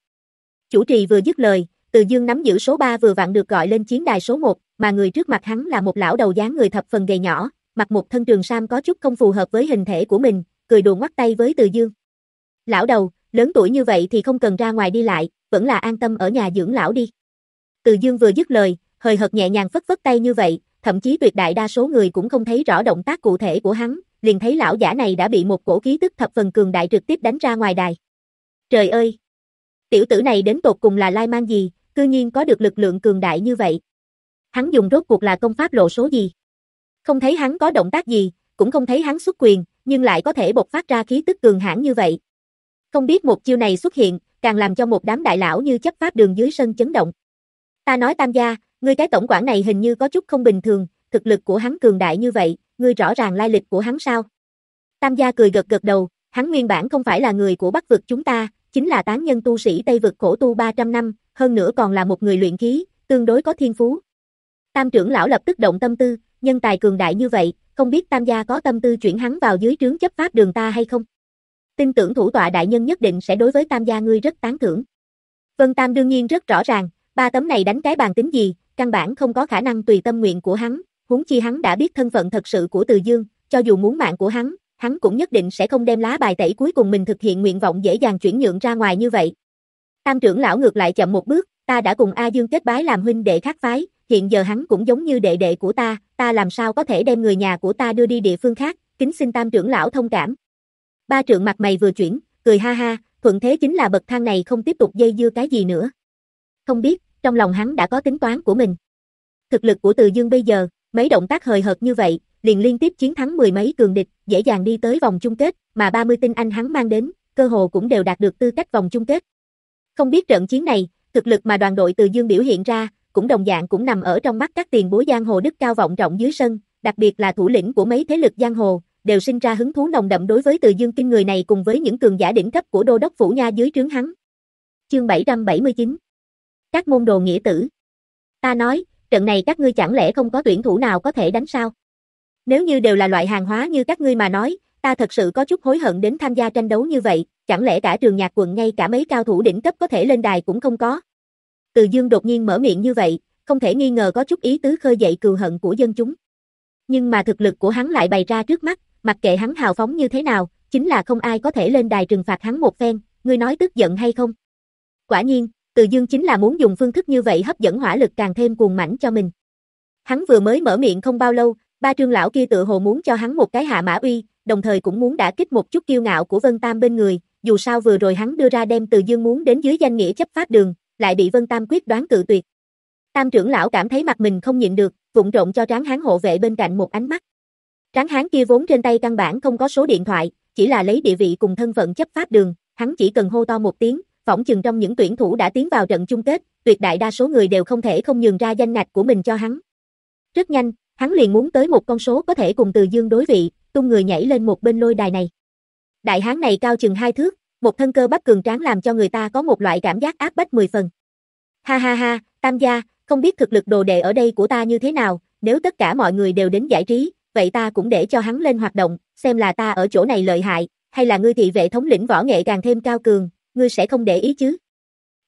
Chủ trì vừa dứt lời, Từ Dương nắm giữ số 3 vừa vặn được gọi lên chiến đài số 1, mà người trước mặt hắn là một lão đầu dáng người thập phần gầy nhỏ, mặc một thân trường sam có chút không phù hợp với hình thể của mình, cười đùa ngoắt tay với Từ Dương. Lão đầu, lớn tuổi như vậy thì không cần ra ngoài đi lại, vẫn là an tâm ở nhà dưỡng lão đi. Từ Dương vừa dứt lời, hơi hợt nhẹ nhàng phất phất tay như vậy, thậm chí tuyệt đại đa số người cũng không thấy rõ động tác cụ thể của hắn, liền thấy lão giả này đã bị một cổ khí tức thập phần cường đại trực tiếp đánh ra ngoài đài. Trời ơi! Tiểu tử này đến tột cùng là lai mang gì, cư nhiên có được lực lượng cường đại như vậy. Hắn dùng rốt cuộc là công pháp lộ số gì? Không thấy hắn có động tác gì, cũng không thấy hắn xuất quyền, nhưng lại có thể bộc phát ra khí tức cường hãn như vậy. Không biết một chiêu này xuất hiện, càng làm cho một đám đại lão như chấp pháp đường dưới sân chấn động. Ta nói tam gia, ngươi cái tổng quản này hình như có chút không bình thường, thực lực của hắn cường đại như vậy, ngươi rõ ràng lai lịch của hắn sao? Tam gia cười gật gật đầu, hắn nguyên bản không phải là người của Bắc vực chúng ta, chính là tán nhân tu sĩ Tây vực khổ tu 300 năm, hơn nữa còn là một người luyện khí, tương đối có thiên phú. Tam trưởng lão lập tức động tâm tư, nhân tài cường đại như vậy, không biết Tam gia có tâm tư chuyển hắn vào dưới trướng chấp pháp đường ta hay không? Tin tưởng thủ tọa đại nhân nhất định sẽ đối với Tam gia ngươi rất tán thưởng. Vân Tam đương nhiên rất rõ ràng, ba tấm này đánh cái bàn tính gì, căn bản không có khả năng tùy tâm nguyện của hắn, huống chi hắn đã biết thân phận thật sự của Từ Dương, cho dù muốn mạng của hắn, hắn cũng nhất định sẽ không đem lá bài tẩy cuối cùng mình thực hiện nguyện vọng dễ dàng chuyển nhượng ra ngoài như vậy. Tam trưởng lão ngược lại chậm một bước, ta đã cùng A Dương kết bái làm huynh đệ khác phái, hiện giờ hắn cũng giống như đệ đệ của ta, ta làm sao có thể đem người nhà của ta đưa đi địa phương khác, kính xin tam trưởng lão thông cảm. Ba trưởng mặt mày vừa chuyển, cười ha ha, thuận thế chính là bậc thang này không tiếp tục dây dưa cái gì nữa. Không biết, trong lòng hắn đã có tính toán của mình. Thực lực của Từ Dương bây giờ, mấy động tác hời hợt như vậy, liền liên tiếp chiến thắng mười mấy cường địch, dễ dàng đi tới vòng chung kết, mà 30 tinh anh hắn mang đến, cơ hồ cũng đều đạt được tư cách vòng chung kết. Không biết trận chiến này, thực lực mà đoàn đội Từ Dương biểu hiện ra, cũng đồng dạng cũng nằm ở trong mắt các tiền bối giang hồ đức cao vọng trọng dưới sân, đặc biệt là thủ lĩnh của mấy thế lực giang hồ, đều sinh ra hứng thú nồng đậm đối với Từ Dương kinh người này cùng với những cường giả đỉnh cấp của Đô đốc phủ nha dưới trướng hắn. Chương 779. Các môn đồ nghĩa tử. Ta nói, trận này các ngươi chẳng lẽ không có tuyển thủ nào có thể đánh sao? Nếu như đều là loại hàng hóa như các ngươi mà nói, ta thật sự có chút hối hận đến tham gia tranh đấu như vậy, chẳng lẽ cả trường nhạc quận ngay cả mấy cao thủ đỉnh cấp có thể lên đài cũng không có. Từ Dương đột nhiên mở miệng như vậy, không thể nghi ngờ có chút ý tứ khơi dậy cừu hận của dân chúng. Nhưng mà thực lực của hắn lại bày ra trước mắt, mặc kệ hắn hào phóng như thế nào, chính là không ai có thể lên đài trừng phạt hắn một phen, ngươi nói tức giận hay không? Quả nhiên, từ Dương chính là muốn dùng phương thức như vậy hấp dẫn hỏa lực càng thêm cuồng mãnh cho mình. Hắn vừa mới mở miệng không bao lâu, ba trương lão kia tự hồ muốn cho hắn một cái hạ mã uy, đồng thời cũng muốn đả kích một chút kiêu ngạo của Vân Tam bên người, dù sao vừa rồi hắn đưa ra đem Từ Dương muốn đến dưới danh nghĩa chấp pháp đường, lại bị Vân Tam quyết đoán cự tuyệt. Tam trưởng lão cảm thấy mặt mình không nhịn được, vụng trộn cho tráng hán hộ vệ bên cạnh một ánh mắt. Tráng hán kia vốn trên tay căn bản không có số điện thoại, chỉ là lấy địa vị cùng thân phận chấp pháp đường, hắn chỉ cần hô to một tiếng, phỏng chừng trong những tuyển thủ đã tiến vào trận chung kết, tuyệt đại đa số người đều không thể không nhường ra danh ngạch của mình cho hắn. Rất nhanh, hắn liền muốn tới một con số có thể cùng Từ Dương đối vị, tung người nhảy lên một bên lôi đài này. Đại hán này cao chừng hai thước, một thân cơ bắp cường tráng làm cho người ta có một loại cảm giác áp bách mười phần. Ha ha ha, tam gia, không biết thực lực đồ đệ ở đây của ta như thế nào, nếu tất cả mọi người đều đến giải trí, vậy ta cũng để cho hắn lên hoạt động, xem là ta ở chỗ này lợi hại, hay là ngươi thị vệ thống lĩnh võ nghệ càng thêm cao cường, ngươi sẽ không để ý chứ.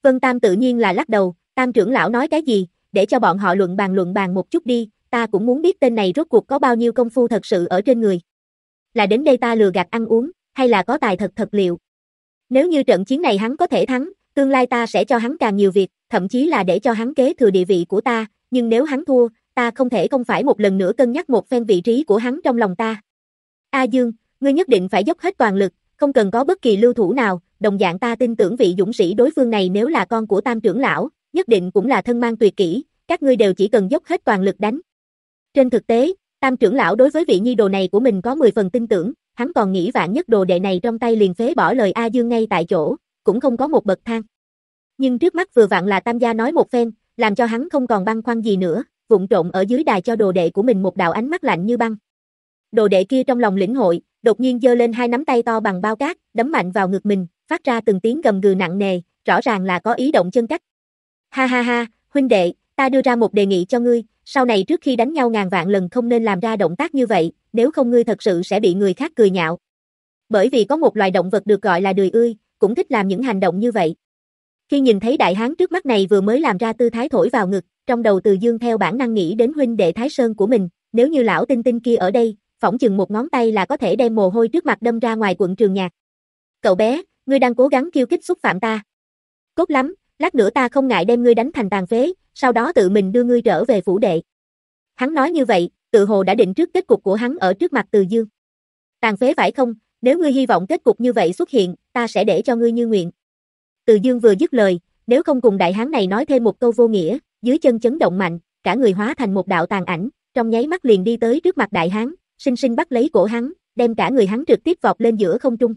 Vân Tam tự nhiên là lắc đầu, Tam trưởng lão nói cái gì, để cho bọn họ luận bàn luận bàn một chút đi, ta cũng muốn biết tên này rốt cuộc có bao nhiêu công phu thật sự ở trên người. Là đến đây ta lừa gạt ăn uống, hay là có tài thật thật liệu. Nếu như trận chiến này hắn có thể thắng, tương lai ta sẽ cho hắn càng nhiều việc, thậm chí là để cho hắn kế thừa địa vị của ta, nhưng nếu hắn thua, ta không thể không phải một lần nữa cân nhắc một phen vị trí của hắn trong lòng ta. A Dương, ngươi nhất định phải dốc hết toàn lực, không cần có bất kỳ lưu thủ nào, đồng dạng ta tin tưởng vị dũng sĩ đối phương này nếu là con của tam trưởng lão, nhất định cũng là thân mang tuyệt kỹ, các ngươi đều chỉ cần dốc hết toàn lực đánh. Trên thực tế, tam trưởng lão đối với vị nhi đồ này của mình có 10 phần tin tưởng, hắn còn nghĩ vạn nhất đồ đệ này trong tay liền phế bỏ lời A Dương ngay tại chỗ, cũng không có một bậc thang. Nhưng trước mắt vừa vặn là tam gia nói một phen, làm cho hắn không còn băng khoăn gì nữa, vụng trộn ở dưới đài cho đồ đệ của mình một đạo ánh mắt lạnh như băng. Đồ đệ kia trong lòng lĩnh hội, đột nhiên giơ lên hai nắm tay to bằng bao cát, đấm mạnh vào ngực mình, phát ra từng tiếng gầm gừ nặng nề, rõ ràng là có ý động chân cách. Ha ha ha, huynh đệ, ta đưa ra một đề nghị cho ngươi, sau này trước khi đánh nhau ngàn vạn lần không nên làm ra động tác như vậy, nếu không ngươi thật sự sẽ bị người khác cười nhạo. Bởi vì có một loài động vật được gọi là đười ươi, cũng thích làm những hành động như vậy. Khi nhìn thấy đại hán trước mắt này vừa mới làm ra tư thái thổi vào ngực, trong đầu Từ Dương theo bản năng nghĩ đến huynh đệ Thái Sơn của mình, nếu như lão tinh tinh kia ở đây, phỏng chừng một ngón tay là có thể đem mồ hôi trước mặt đâm ra ngoài quận trường nhạc. Cậu bé, ngươi đang cố gắng kiêu kích xúc phạm ta. Cốt lắm, lát nữa ta không ngại đem ngươi đánh thành tàn phế, sau đó tự mình đưa ngươi trở về phủ đệ. Hắn nói như vậy, tự hồ đã định trước kết cục của hắn ở trước mặt Từ Dương. Tàn phế phải không, nếu ngươi hy vọng kết cục như vậy xuất hiện, ta sẽ để cho ngươi như nguyện. Từ Dương vừa dứt lời, nếu không cùng đại hán này nói thêm một câu vô nghĩa, dưới chân chấn động mạnh, cả người hóa thành một đạo tàn ảnh, trong nháy mắt liền đi tới trước mặt đại hán, sinh sinh bắt lấy cổ hắn, đem cả người hắn trực tiếp vọt lên giữa không trung.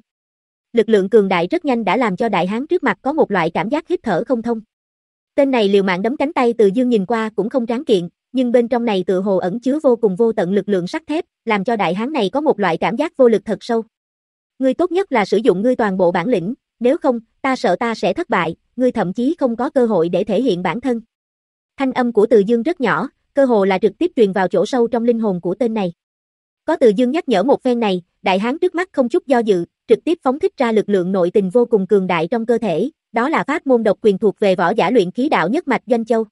Lực lượng cường đại rất nhanh đã làm cho đại hán trước mặt có một loại cảm giác hít thở không thông. Tên này liều mạng đấm cánh tay từ dương nhìn qua cũng không tráng kiện, nhưng bên trong này tự hồ ẩn chứa vô cùng vô tận lực lượng sắt thép, làm cho đại hán này có một loại cảm giác vô lực thật sâu. Ngươi tốt nhất là sử dụng ngươi toàn bộ bản lĩnh, nếu không, ta sợ ta sẽ thất bại, ngươi thậm chí không có cơ hội để thể hiện bản thân. Thanh âm của Từ Dương rất nhỏ, cơ hồ là trực tiếp truyền vào chỗ sâu trong linh hồn của tên này. Có Từ Dương nhắc nhở một phen này, đại hán trước mắt không chút do dự, trực tiếp phóng thích ra lực lượng nội tình vô cùng cường đại trong cơ thể, đó là pháp môn độc quyền thuộc về võ giả luyện khí đạo nhất mạch doanh châu.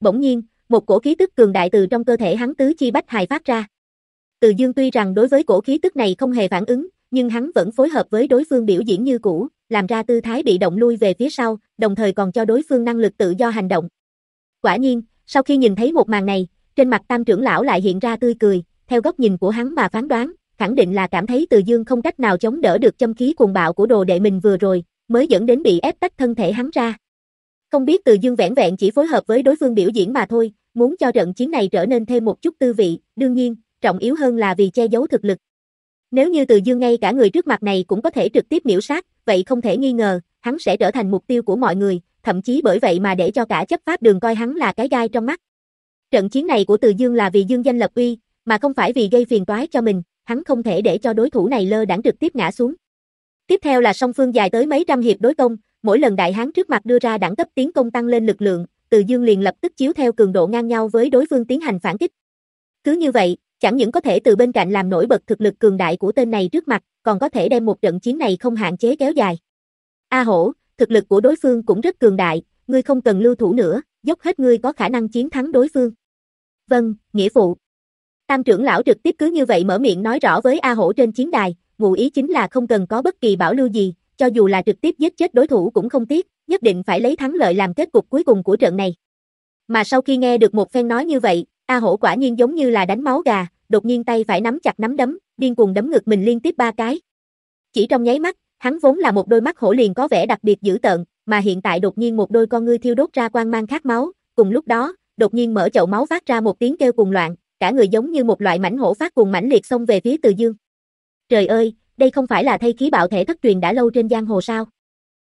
Bỗng nhiên, một cổ khí tức cường đại từ trong cơ thể hắn tứ chi bách hài phát ra. Từ Dương tuy rằng đối với cổ khí tức này không hề phản ứng, nhưng hắn vẫn phối hợp với đối phương biểu diễn như cũ, làm ra tư thái bị động lui về phía sau, đồng thời còn cho đối phương năng lực tự do hành động. Quả nhiên, sau khi nhìn thấy một màn này, trên mặt tam trưởng lão lại hiện ra tươi cười, theo góc nhìn của hắn mà phán đoán, khẳng định là cảm thấy Từ Dương không cách nào chống đỡ được châm khí cuồng bạo của đồ đệ mình vừa rồi, mới dẫn đến bị ép tách thân thể hắn ra. Không biết Từ Dương vẻn vẹn chỉ phối hợp với đối phương biểu diễn mà thôi, muốn cho trận chiến này trở nên thêm một chút tư vị, đương nhiên, trọng yếu hơn là vì che giấu thực lực. Nếu như Từ Dương ngay cả người trước mặt này cũng có thể trực tiếp miểu sát, vậy không thể nghi ngờ, hắn sẽ trở thành mục tiêu của mọi người, thậm chí bởi vậy mà để cho cả chấp pháp đường coi hắn là cái gai trong mắt. Trận chiến này của Từ Dương là vì Dương danh lập uy, mà không phải vì gây phiền toái cho mình, hắn không thể để cho đối thủ này lơ đãng trực tiếp ngã xuống. Tiếp theo là song phương dài tới mấy trăm hiệp đối công, mỗi lần đại hán trước mặt đưa ra đẳng cấp tiến công tăng lên lực lượng, Từ Dương liền lập tức chiếu theo cường độ ngang nhau với đối phương tiến hành phản kích. Cứ như vậy, chẳng những có thể từ bên cạnh làm nổi bật thực lực cường đại của tên này trước mặt, còn có thể đem một trận chiến này không hạn chế kéo dài. A Hổ, thực lực của đối phương cũng rất cường đại, ngươi không cần lưu thủ nữa, dốc hết ngươi có khả năng chiến thắng đối phương. Vâng, nghĩa phụ. Tam trưởng lão trực tiếp cứ như vậy mở miệng nói rõ với A Hổ trên chiến đài, ngụ ý chính là không cần có bất kỳ bảo lưu gì, cho dù là trực tiếp giết chết đối thủ cũng không tiếc, nhất định phải lấy thắng lợi làm kết cục cuối cùng của trận này. Mà sau khi nghe được một phen nói như vậy, A Hổ quả nhiên giống như là đánh máu gà, đột nhiên tay phải nắm chặt nắm đấm, điên cuồng đấm ngực mình liên tiếp ba cái. Chỉ trong nháy mắt, hắn vốn là một đôi mắt hổ liền có vẻ đặc biệt dữ tợn, mà hiện tại đột nhiên một đôi con ngươi thiêu đốt ra quang mang khát máu, cùng lúc đó, đột nhiên mở chậu máu phát ra một tiếng kêu cùng loạn, cả người giống như một loại mảnh hổ phát cuồng mãnh liệt xông về phía Từ Dương. Trời ơi, đây không phải là thay khí bạo thể thất truyền đã lâu trên giang hồ sao?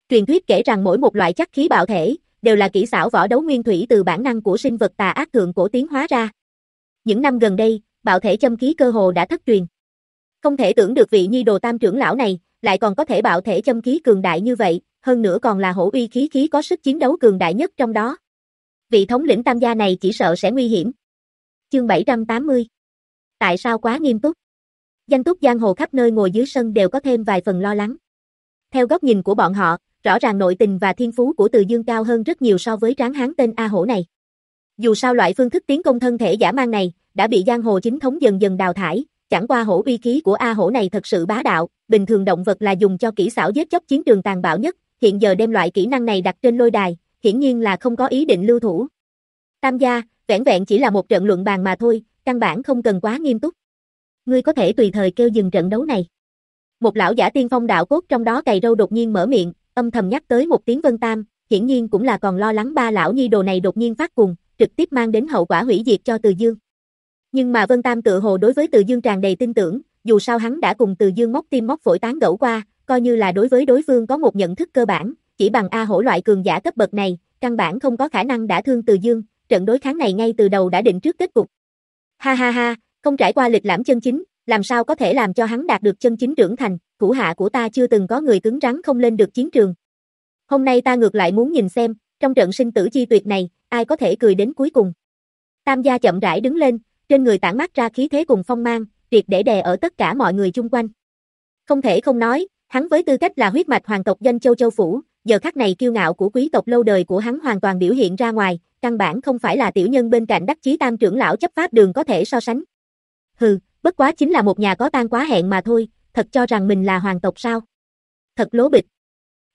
Truyền thuyết kể rằng mỗi một loại chắc khí bạo thể đều là kỹ xảo võ đấu nguyên thủy từ bản năng của sinh vật tà ác thượng cổ tiến hóa ra. Những năm gần đây, bạo thể châm khí cơ hồ đã thất truyền. Không thể tưởng được vị nhi đồ tam trưởng lão này, lại còn có thể bạo thể châm khí cường đại như vậy, hơn nữa còn là hổ uy khí khí có sức chiến đấu cường đại nhất trong đó. Vị thống lĩnh tam gia này chỉ sợ sẽ nguy hiểm. Chương 780 Tại sao quá nghiêm túc? Danh túc giang hồ khắp nơi ngồi dưới sân đều có thêm vài phần lo lắng. Theo góc nhìn của bọn họ, rõ ràng nội tình và thiên phú của Từ Dương cao hơn rất nhiều so với tráng hán tên A Hổ này. Dù sao loại phương thức tiến công thân thể giả mang này, đã bị giang hồ chính thống dần dần đào thải, chẳng qua hổ uy khí của A Hổ này thật sự bá đạo, bình thường động vật là dùng cho kỹ xảo giết chóc chiến trường tàn bạo nhất, hiện giờ đem loại kỹ năng này đặt trên lôi đài, hiển nhiên là không có ý định lưu thủ. Tam gia, vẻn vẹn chỉ là một trận luận bàn mà thôi, căn bản không cần quá nghiêm túc. Ngươi có thể tùy thời kêu dừng trận đấu này. Một lão giả tiên phong đạo cốt trong đó cày râu đột nhiên mở miệng, âm thầm nhắc tới một tiếng Vân Tam, hiển nhiên cũng là còn lo lắng ba lão nhi đồ này đột nhiên phát cùng, trực tiếp mang đến hậu quả hủy diệt cho Từ Dương. Nhưng mà Vân Tam tự hồ đối với Từ Dương tràn đầy tin tưởng, dù sao hắn đã cùng Từ Dương móc tim móc phổi tán gẫu qua, coi như là đối với đối phương có một nhận thức cơ bản, chỉ bằng A hổ loại cường giả cấp bậc này, căn bản không có khả năng đã thương Từ Dương, trận đối kháng này ngay từ đầu đã định trước kết cục. Ha ha ha, không trải qua lịch lãm chân chính, làm sao có thể làm cho hắn đạt được chân chính trưởng thành, thủ hạ của ta chưa từng có người cứng rắn không lên được chiến trường. Hôm nay ta ngược lại muốn nhìn xem, trong trận sinh tử chi tuyệt này, ai có thể cười đến cuối cùng. Tam gia chậm rãi đứng lên, trên người tản mát ra khí thế cùng phong mang, triệt để đè ở tất cả mọi người chung quanh. Không thể không nói, hắn với tư cách là huyết mạch hoàng tộc danh châu châu phủ, giờ khắc này kiêu ngạo của quý tộc lâu đời của hắn hoàn toàn biểu hiện ra ngoài, căn bản không phải là tiểu nhân bên cạnh đắc chí tam trưởng lão chấp pháp đường có thể so sánh. Hừ, bất quá chính là một nhà có tan quá hẹn mà thôi, thật cho rằng mình là hoàng tộc sao? Thật lố bịch.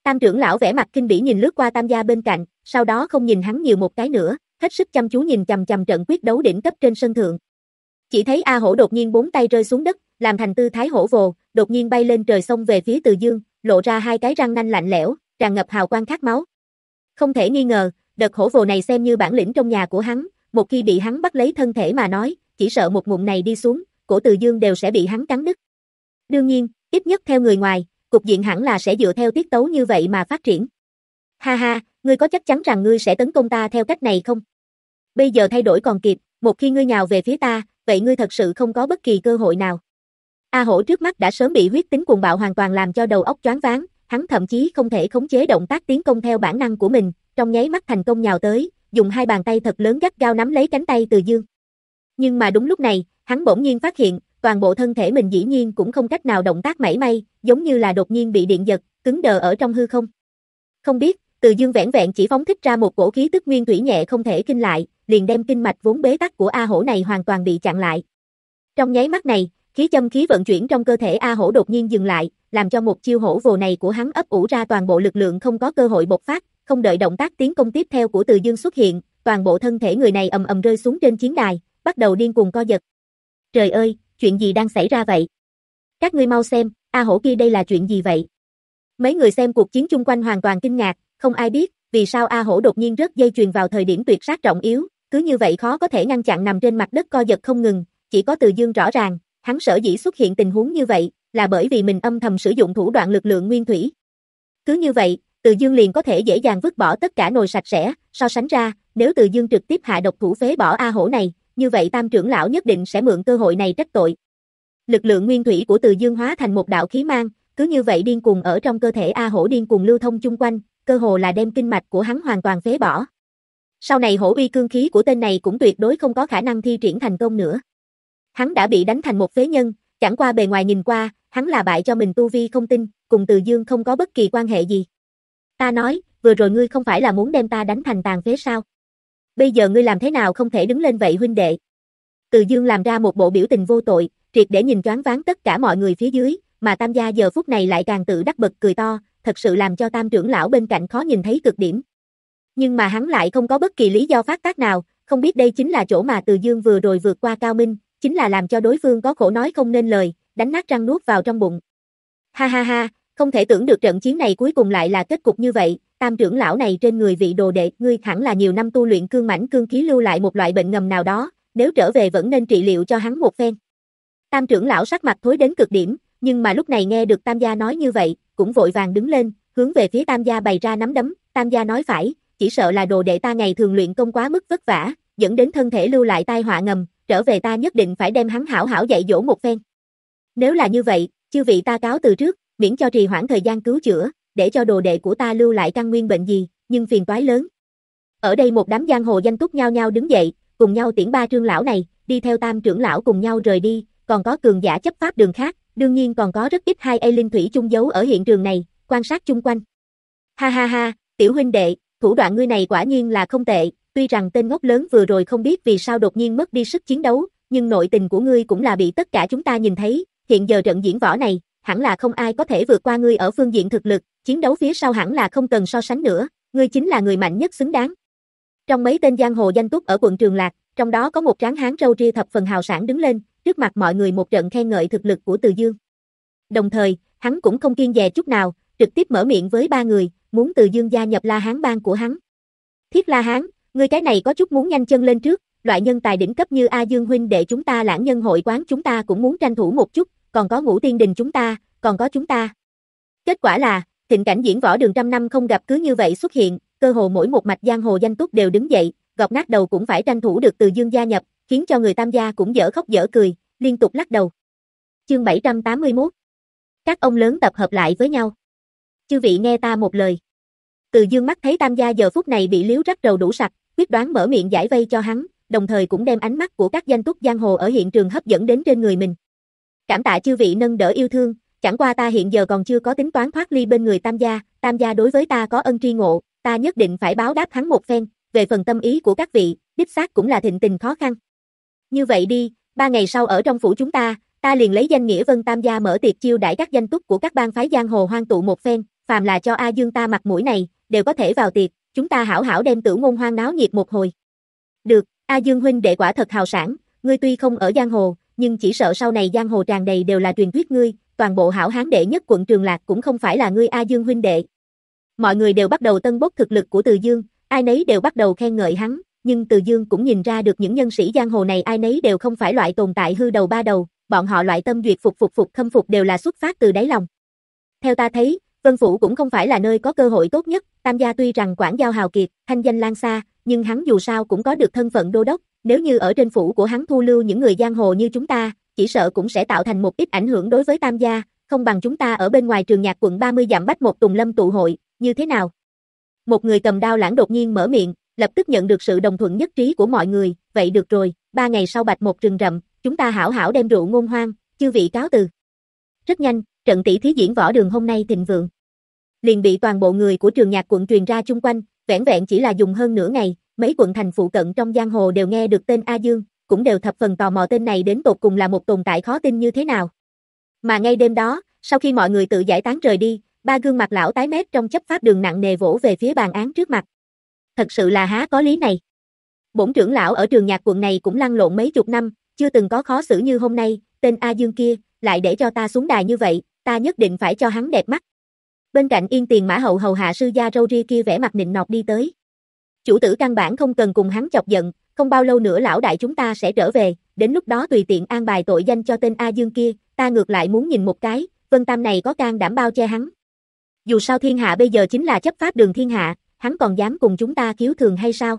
Tam trưởng lão vẻ mặt kinh bỉ nhìn lướt qua tam gia bên cạnh, sau đó không nhìn hắn nhiều một cái nữa, hết sức chăm chú nhìn chầm chầm trận quyết đấu đỉnh cấp trên sân thượng. Chỉ thấy A Hổ đột nhiên bốn tay rơi xuống đất, làm thành tư thái hổ vồ, đột nhiên bay lên trời sông về phía Từ Dương, lộ ra hai cái răng nanh lạnh lẽo, tràn ngập hào quang khát máu. Không thể nghi ngờ, đợt hổ vồ này xem như bản lĩnh trong nhà của hắn, một khi bị hắn bắt lấy thân thể mà nói, chỉ sợ một ngụm này đi xuống, cổ Từ Dương đều sẽ bị hắn cắn đứt. Đương nhiên, ít nhất theo người ngoài, cục diện hẳn là sẽ dựa theo tiết tấu như vậy mà phát triển. Ha ha, ngươi có chắc chắn rằng ngươi sẽ tấn công ta theo cách này không? Bây giờ thay đổi còn kịp, một khi ngươi nhào về phía ta, vậy ngươi thật sự không có bất kỳ cơ hội nào. A hổ trước mắt đã sớm bị huyết tính cuồng bạo hoàn toàn làm cho đầu óc choáng váng, hắn thậm chí không thể khống chế động tác tiến công theo bản năng của mình, trong nháy mắt thành công nhào tới, dùng hai bàn tay thật lớn gắt gao nắm lấy cánh tay Từ Dương. Nhưng mà đúng lúc này, hắn bỗng nhiên phát hiện, toàn bộ thân thể mình dĩ nhiên cũng không cách nào động tác mảy may, giống như là đột nhiên bị điện giật, cứng đờ ở trong hư không. Không biết, Từ Dương vẹn vẹn chỉ phóng thích ra một cổ khí tức nguyên thủy nhẹ không thể kinh lại, liền đem kinh mạch vốn bế tắc của A Hổ này hoàn toàn bị chặn lại. Trong nháy mắt này, khí châm khí vận chuyển trong cơ thể A Hổ đột nhiên dừng lại, làm cho một chiêu hổ vồ này của hắn ấp ủ ra toàn bộ lực lượng không có cơ hội bộc phát, không đợi động tác tiến công tiếp theo của Từ Dương xuất hiện, toàn bộ thân thể người này ầm ầm rơi xuống trên chiến đài, bắt đầu điên cuồng co giật. Trời ơi, chuyện gì đang xảy ra vậy? Các ngươi mau xem, A Hổ kia đây là chuyện gì vậy? Mấy người xem cuộc chiến chung quanh hoàn toàn kinh ngạc, không ai biết, vì sao A Hổ đột nhiên rớt dây chuyền vào thời điểm tuyệt sát trọng yếu, cứ như vậy khó có thể ngăn chặn nằm trên mặt đất co giật không ngừng, chỉ có Từ Dương rõ ràng, hắn sở dĩ xuất hiện tình huống như vậy, là bởi vì mình âm thầm sử dụng thủ đoạn lực lượng nguyên thủy. Cứ như vậy, từ Dương liền có thể dễ dàng vứt bỏ tất cả nồi sạch sẽ, so sánh ra, nếu Từ Dương trực tiếp hạ độc thủ phế bỏ A Hổ này, như vậy Tam trưởng lão nhất định sẽ mượn cơ hội này trách tội. Lực lượng nguyên thủy của Từ Dương hóa thành một đạo khí mang, cứ như vậy điên cuồng ở trong cơ thể A Hổ điên cuồng lưu thông chung quanh, cơ hồ là đem kinh mạch của hắn hoàn toàn phế bỏ. Sau này hổ uy cương khí của tên này cũng tuyệt đối không có khả năng thi triển thành công nữa. Hắn đã bị đánh thành một phế nhân, chẳng qua bề ngoài nhìn qua, hắn là bại cho mình tu vi không tin, cùng Từ Dương không có bất kỳ quan hệ gì. Ta nói, vừa rồi ngươi không phải là muốn đem ta đánh thành tàn phế sao? Bây giờ ngươi làm thế nào không thể đứng lên vậy huynh đệ? Từ Dương làm ra một bộ biểu tình vô tội, triệt để nhìn choáng váng tất cả mọi người phía dưới, mà Tam gia giờ phút này lại càng tự đắc bật cười to, thật sự làm cho Tam trưởng lão bên cạnh khó nhìn thấy cực điểm. Nhưng mà hắn lại không có bất kỳ lý do phát tác nào, không biết đây chính là chỗ mà Từ Dương vừa rồi vượt qua Cao Minh, chính là làm cho đối phương có khổ nói không nên lời, đánh nát răng nuốt vào trong bụng. Ha ha ha, không thể tưởng được trận chiến này cuối cùng lại là kết cục như vậy, tam trưởng lão này trên người vị đồ đệ, ngươi hẳn là nhiều năm tu luyện cương mãnh cương khí lưu lại một loại bệnh ngầm nào đó, nếu trở về vẫn nên trị liệu cho hắn một phen. Tam trưởng lão sắc mặt thối đến cực điểm, nhưng mà lúc này nghe được tam gia nói như vậy, cũng vội vàng đứng lên, hướng về phía tam gia bày ra nắm đấm, tam gia nói phải, chỉ sợ là đồ đệ ta ngày thường luyện công quá mức vất vả, dẫn đến thân thể lưu lại tai họa ngầm, trở về ta nhất định phải đem hắn hảo hảo dạy dỗ một phen. Nếu là như vậy, chư vị ta cáo từ trước, miễn cho trì hoãn thời gian cứu chữa, để cho đồ đệ của ta lưu lại căn nguyên bệnh gì, nhưng phiền toái lớn. Ở đây một đám giang hồ danh túc nhau nhau đứng dậy, cùng nhau tiễn ba trương lão này, đi theo tam trưởng lão cùng nhau rời đi, còn có cường giả chấp pháp đường khác, đương nhiên còn có rất ít hai A linh thủy chung giấu ở hiện trường này, quan sát chung quanh. Ha ha ha, tiểu huynh đệ, thủ đoạn ngươi này quả nhiên là không tệ, tuy rằng tên ngốc lớn vừa rồi không biết vì sao đột nhiên mất đi sức chiến đấu, nhưng nội tình của ngươi cũng là bị tất cả chúng ta nhìn thấy, hiện giờ trận diễn võ này, hẳn là không ai có thể vượt qua ngươi ở phương diện thực lực, chiến đấu phía sau hẳn là không cần so sánh nữa, ngươi chính là người mạnh nhất xứng đáng. Trong mấy tên giang hồ danh túc ở quận Trường Lạc, trong đó có một tráng hán râu ria thập phần hào sản đứng lên, trước mặt mọi người một trận khen ngợi thực lực của Từ Dương. Đồng thời, hắn cũng không kiên dè chút nào, trực tiếp mở miệng với ba người, muốn Từ Dương gia nhập La Hán bang của hắn. Thiết La Hán, ngươi cái này có chút muốn nhanh chân lên trước, loại nhân tài đỉnh cấp như A Dương huynh đệ chúng ta lãng nhân hội quán chúng ta cũng muốn tranh thủ một chút, còn có ngũ tiên đình chúng ta, còn có chúng ta. Kết quả là, thịnh cảnh diễn võ đường trăm năm không gặp cứ như vậy xuất hiện, cơ hồ mỗi một mạch giang hồ danh túc đều đứng dậy, gọt nát đầu cũng phải tranh thủ được từ dương gia nhập, khiến cho người tam gia cũng dở khóc dở cười, liên tục lắc đầu. Chương 781 Các ông lớn tập hợp lại với nhau. Chư vị nghe ta một lời. Từ dương mắt thấy tam gia giờ phút này bị liếu rắc đầu đủ sạch, quyết đoán mở miệng giải vây cho hắn, đồng thời cũng đem ánh mắt của các danh túc giang hồ ở hiện trường hấp dẫn đến trên người mình. Cảm tạ chư vị nâng đỡ yêu thương, chẳng qua ta hiện giờ còn chưa có tính toán thoát ly bên người tam gia, tam gia đối với ta có ân tri ngộ, ta nhất định phải báo đáp hắn một phen, về phần tâm ý của các vị, đích xác cũng là thịnh tình khó khăn. Như vậy đi, ba ngày sau ở trong phủ chúng ta, ta liền lấy danh nghĩa Vân Tam gia mở tiệc chiêu đãi các danh túc của các bang phái giang hồ hoang tụ một phen, phàm là cho A Dương ta mặt mũi này, đều có thể vào tiệc, chúng ta hảo hảo đem tử ngôn hoang náo nhiệt một hồi. Được, A Dương huynh đệ quả thật hào sản, ngươi tuy không ở giang hồ, nhưng chỉ sợ sau này giang hồ tràn đầy đều là truyền thuyết ngươi, toàn bộ hảo hán đệ nhất quận Trường Lạc cũng không phải là ngươi A Dương huynh đệ. Mọi người đều bắt đầu tân bốc thực lực của Từ Dương, ai nấy đều bắt đầu khen ngợi hắn, nhưng Từ Dương cũng nhìn ra được những nhân sĩ giang hồ này ai nấy đều không phải loại tồn tại hư đầu ba đầu, bọn họ loại tâm duyệt phục phục phục khâm phục đều là xuất phát từ đáy lòng. Theo ta thấy, Vân Phủ cũng không phải là nơi có cơ hội tốt nhất, Tam gia tuy rằng quản giao hào kiệt, thanh danh lan xa, nhưng hắn dù sao cũng có được thân phận đô đốc, nếu như ở trên phủ của hắn thu lưu những người giang hồ như chúng ta, chỉ sợ cũng sẽ tạo thành một ít ảnh hưởng đối với Tam gia, không bằng chúng ta ở bên ngoài trường nhạc quận 30 dặm bách một tùng lâm tụ hội, như thế nào? Một người cầm đao lãng đột nhiên mở miệng, lập tức nhận được sự đồng thuận nhất trí của mọi người, vậy được rồi, ba ngày sau bạch một rừng rậm, chúng ta hảo hảo đem rượu ngôn hoang, chư vị cáo từ. Rất nhanh, trận tỷ thí diễn võ đường hôm nay thịnh vượng. Liền bị toàn bộ người của trường nhạc quận truyền ra chung quanh, vẻn vẹn chỉ là dùng hơn nửa ngày, mấy quận thành phụ cận trong giang hồ đều nghe được tên A Dương, cũng đều thập phần tò mò tên này đến tột cùng là một tồn tại khó tin như thế nào. Mà ngay đêm đó, sau khi mọi người tự giải tán rời đi, ba gương mặt lão tái mét trong chấp pháp đường nặng nề vỗ về phía bàn án trước mặt. Thật sự là há có lý này. Bổn trưởng lão ở trường nhạc quận này cũng lăn lộn mấy chục năm, chưa từng có khó xử như hôm nay, tên A Dương kia, lại để cho ta xuống đài như vậy, ta nhất định phải cho hắn đẹp mắt. Bên cạnh yên tiền mã hậu hầu hạ sư gia râu ria kia vẽ mặt nịnh nọt đi tới. Chủ tử căn bản không cần cùng hắn chọc giận, không bao lâu nữa lão đại chúng ta sẽ trở về, đến lúc đó tùy tiện an bài tội danh cho tên A Dương kia, ta ngược lại muốn nhìn một cái, Vân Tam này có can đảm bao che hắn. Dù sao thiên hạ bây giờ chính là chấp pháp đường thiên hạ, hắn còn dám cùng chúng ta khiếu thường hay sao?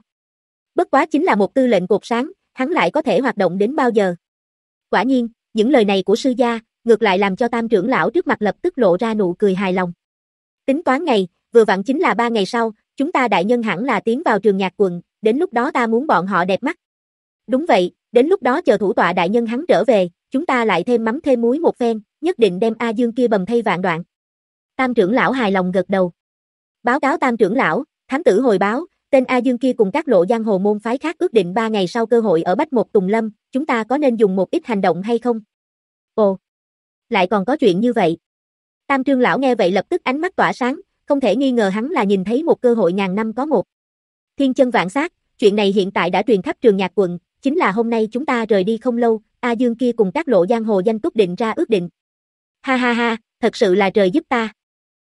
Bất quá chính là một tư lệnh cột sáng, hắn lại có thể hoạt động đến bao giờ? Quả nhiên, những lời này của sư gia, ngược lại làm cho tam trưởng lão trước mặt lập tức lộ ra nụ cười hài lòng. Tính toán ngày, vừa vặn chính là ba ngày sau, chúng ta đại nhân hẳn là tiến vào trường nhạc quận, đến lúc đó ta muốn bọn họ đẹp mắt. Đúng vậy, đến lúc đó chờ thủ tọa đại nhân hắn trở về, chúng ta lại thêm mắm thêm muối một phen, nhất định đem A Dương kia bầm thay vạn đoạn. Tam trưởng lão hài lòng gật đầu. Báo cáo tam trưởng lão, thám tử hồi báo, tên A Dương kia cùng các lộ giang hồ môn phái khác ước định 3 ngày sau cơ hội ở Bách Một Tùng Lâm, chúng ta có nên dùng một ít hành động hay không? Ồ, lại còn có chuyện như vậy. Tam trương lão nghe vậy lập tức ánh mắt tỏa sáng, không thể nghi ngờ hắn là nhìn thấy một cơ hội ngàn năm có một. Thiên chân vạn sát, chuyện này hiện tại đã truyền khắp trường nhạc quận, chính là hôm nay chúng ta rời đi không lâu, A Dương kia cùng các lộ giang hồ danh túc định ra ước định. Ha ha ha, thật sự là trời giúp ta.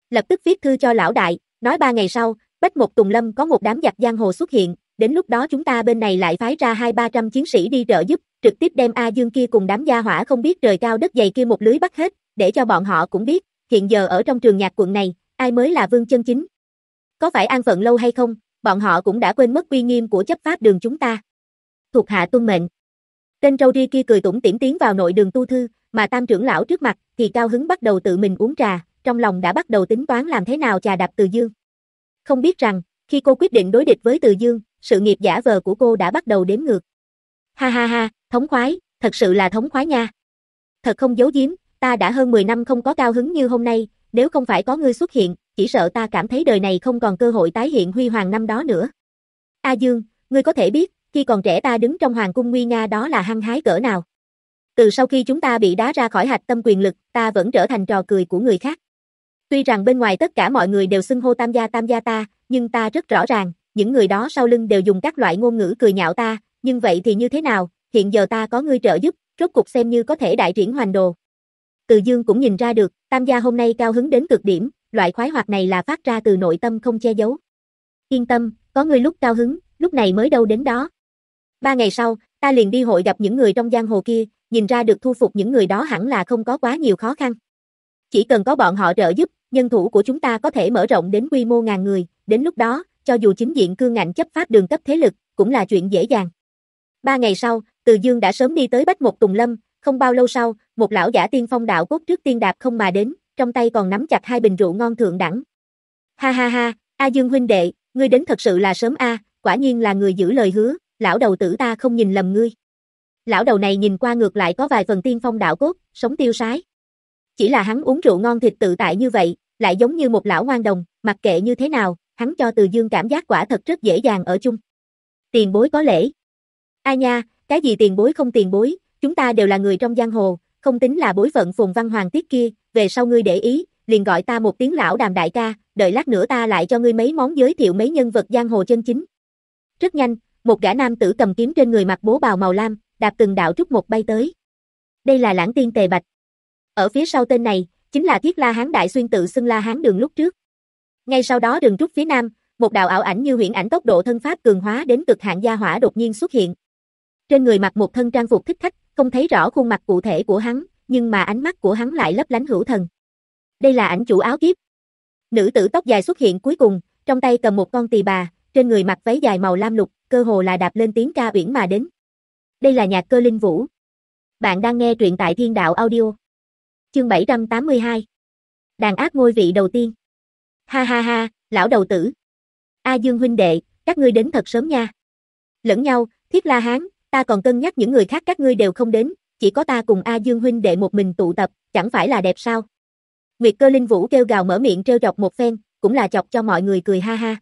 Lập tức viết thư cho lão đại, nói ba ngày sau, Bách một Tùng Lâm có một đám giặc giang hồ xuất hiện, đến lúc đó chúng ta bên này lại phái ra hai ba trăm chiến sĩ đi trợ giúp, trực tiếp đem A Dương kia cùng đám gia hỏa không biết trời cao đất dày kia một lưới bắt hết, để cho bọn họ cũng biết, hiện giờ ở trong trường nhạc quận này, ai mới là vương chân chính. Có phải an phận lâu hay không, bọn họ cũng đã quên mất uy nghiêm của chấp pháp đường chúng ta. Thuộc hạ tuân mệnh. Tên trâu ri kia cười tủm tỉm tiến vào nội đường tu thư, mà tam trưởng lão trước mặt thì cao hứng bắt đầu tự mình uống trà, trong lòng đã bắt đầu tính toán làm thế nào trà đạp Từ Dương. Không biết rằng, khi cô quyết định đối địch với Từ Dương, sự nghiệp giả vờ của cô đã bắt đầu đếm ngược. Ha ha ha, thống khoái, thật sự là thống khoái nha. Thật không giấu giếm, ta đã hơn 10 năm không có cao hứng như hôm nay, nếu không phải có ngươi xuất hiện, chỉ sợ ta cảm thấy đời này không còn cơ hội tái hiện huy hoàng năm đó nữa. A Dương, ngươi có thể biết, khi còn trẻ ta đứng trong hoàng cung nguy nga đó là hăng hái cỡ nào. Từ sau khi chúng ta bị đá ra khỏi hạch tâm quyền lực, ta vẫn trở thành trò cười của người khác. Tuy rằng bên ngoài tất cả mọi người đều xưng hô tam gia tam gia ta, nhưng ta rất rõ ràng, những người đó sau lưng đều dùng các loại ngôn ngữ cười nhạo ta, nhưng vậy thì như thế nào, hiện giờ ta có ngươi trợ giúp, rốt cục xem như có thể đại triển hoành đồ. Từ Dương cũng nhìn ra được, tam gia hôm nay cao hứng đến cực điểm, loại khoái hoạt này là phát ra từ nội tâm không che giấu. Yên tâm, có ngươi lúc cao hứng, lúc này mới đâu đến đó. Ba ngày sau, ta liền đi hội gặp những người trong giang hồ kia, nhìn ra được thu phục những người đó hẳn là không có quá nhiều khó khăn. Chỉ cần có bọn họ trợ giúp, nhân thủ của chúng ta có thể mở rộng đến quy mô ngàn người, đến lúc đó, cho dù chính diện cương ngạnh chấp pháp đường cấp thế lực, cũng là chuyện dễ dàng. Ba ngày sau, Từ Dương đã sớm đi tới Bách Một Tùng Lâm, không bao lâu sau, một lão giả tiên phong đạo cốt trước tiên đạp không mà đến, trong tay còn nắm chặt hai bình rượu ngon thượng đẳng. Ha ha ha, A Dương huynh đệ, ngươi đến thật sự là sớm a, quả nhiên là người giữ lời hứa, lão đầu tử ta không nhìn lầm ngươi. Lão đầu này nhìn qua ngược lại có vài phần tiên phong đạo cốt, sống tiêu sái. Chỉ là hắn uống rượu ngon thịt tự tại như vậy, lại giống như một lão ngoan đồng, mặc kệ như thế nào, hắn cho Từ Dương cảm giác quả thật rất dễ dàng ở chung. Tiền bối có lễ. A nha, cái gì tiền bối không tiền bối, chúng ta đều là người trong giang hồ, không tính là bối phận phùng văn hoàng tiết kia, về sau ngươi để ý, liền gọi ta một tiếng lão đàm đại ca, đợi lát nữa ta lại cho ngươi mấy món giới thiệu mấy nhân vật giang hồ chân chính. Rất nhanh, một gã nam tử cầm kiếm trên người mặc bố bào màu lam, đạp từng đạo trúc một bay tới. Đây là lãng tiên tề bạch. Ở phía sau tên này, chính là thiết la hán đại xuyên tự xưng la hán đường lúc trước. Ngay sau đó đường trúc phía nam, một đạo ảo ảnh như huyễn ảnh tốc độ thân pháp cường hóa đến cực hạn gia hỏa đột nhiên xuất hiện. Trên người mặc một thân trang phục thích khách, không thấy rõ khuôn mặt cụ thể của hắn, nhưng mà ánh mắt của hắn lại lấp lánh hữu thần. Đây là ảnh chủ áo kiếp. Nữ tử tóc dài xuất hiện cuối cùng, trong tay cầm một con tỳ bà, trên người mặc váy dài màu lam lục, cơ hồ là đạp lên tiếng ca uyển mà đến. Đây là nhạc cơ linh vũ. Bạn đang nghe truyện tại Thiên Đạo Audio. Chương 782. Đàn ác ngôi vị đầu tiên. Ha ha ha, lão đầu tử. A Dương huynh đệ, các ngươi đến thật sớm nha. Lẫn nhau, Thiết La Hán, ta còn cân nhắc những người khác các ngươi đều không đến, chỉ có ta cùng A Dương huynh đệ một mình tụ tập, chẳng phải là đẹp sao? Nguyệt Cơ Linh Vũ kêu gào mở miệng trêu chọc một phen, cũng là chọc cho mọi người cười ha ha.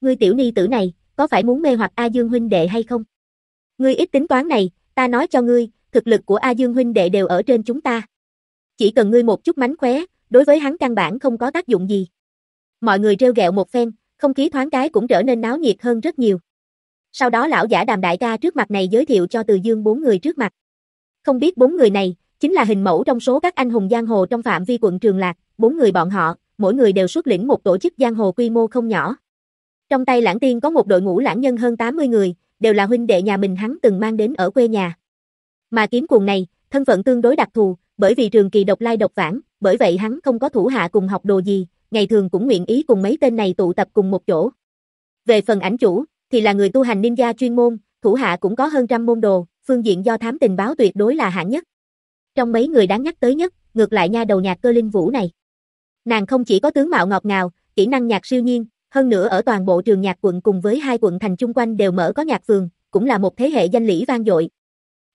Ngươi tiểu ni tử này, có phải muốn mê hoặc A Dương huynh đệ hay không? Ngươi ít tính toán này, ta nói cho ngươi, thực lực của A Dương huynh đệ đều ở trên chúng ta. Chỉ cần ngươi một chút mánh khóe, đối với hắn căn bản không có tác dụng gì. Mọi người trêu ghẹo một phen, không khí thoáng cái cũng trở nên náo nhiệt hơn rất nhiều. Sau đó lão giả đàm đại ca trước mặt này giới thiệu cho Từ Dương bốn người trước mặt. Không biết bốn người này, chính là hình mẫu trong số các anh hùng giang hồ trong phạm vi quận Trường Lạc, bốn người bọn họ, mỗi người đều xuất lĩnh một tổ chức giang hồ quy mô không nhỏ. Trong tay lãng tiên có một đội ngũ lãng nhân hơn 80 người, đều là huynh đệ nhà mình hắn từng mang đến ở quê nhà. Mà kiếm cuồng này, thân phận tương đối đặc thù, bởi vì trường kỳ độc lai độc vãng, bởi vậy hắn không có thủ hạ cùng học đồ gì, ngày thường cũng nguyện ý cùng mấy tên này tụ tập cùng một chỗ. Về phần ảnh chủ, thì là người tu hành ninja chuyên môn, thủ hạ cũng có hơn trăm môn đồ, phương diện do thám tình báo tuyệt đối là hạng nhất. Trong mấy người đáng nhắc tới nhất, ngược lại nha đầu nhạc cơ linh vũ này. Nàng không chỉ có tướng mạo ngọt ngào, kỹ năng nhạc siêu nhiên, hơn nữa ở toàn bộ trường nhạc quận cùng với hai quận thành chung quanh đều mở có nhạc phường, cũng là một thế hệ danh lĩ vang dội.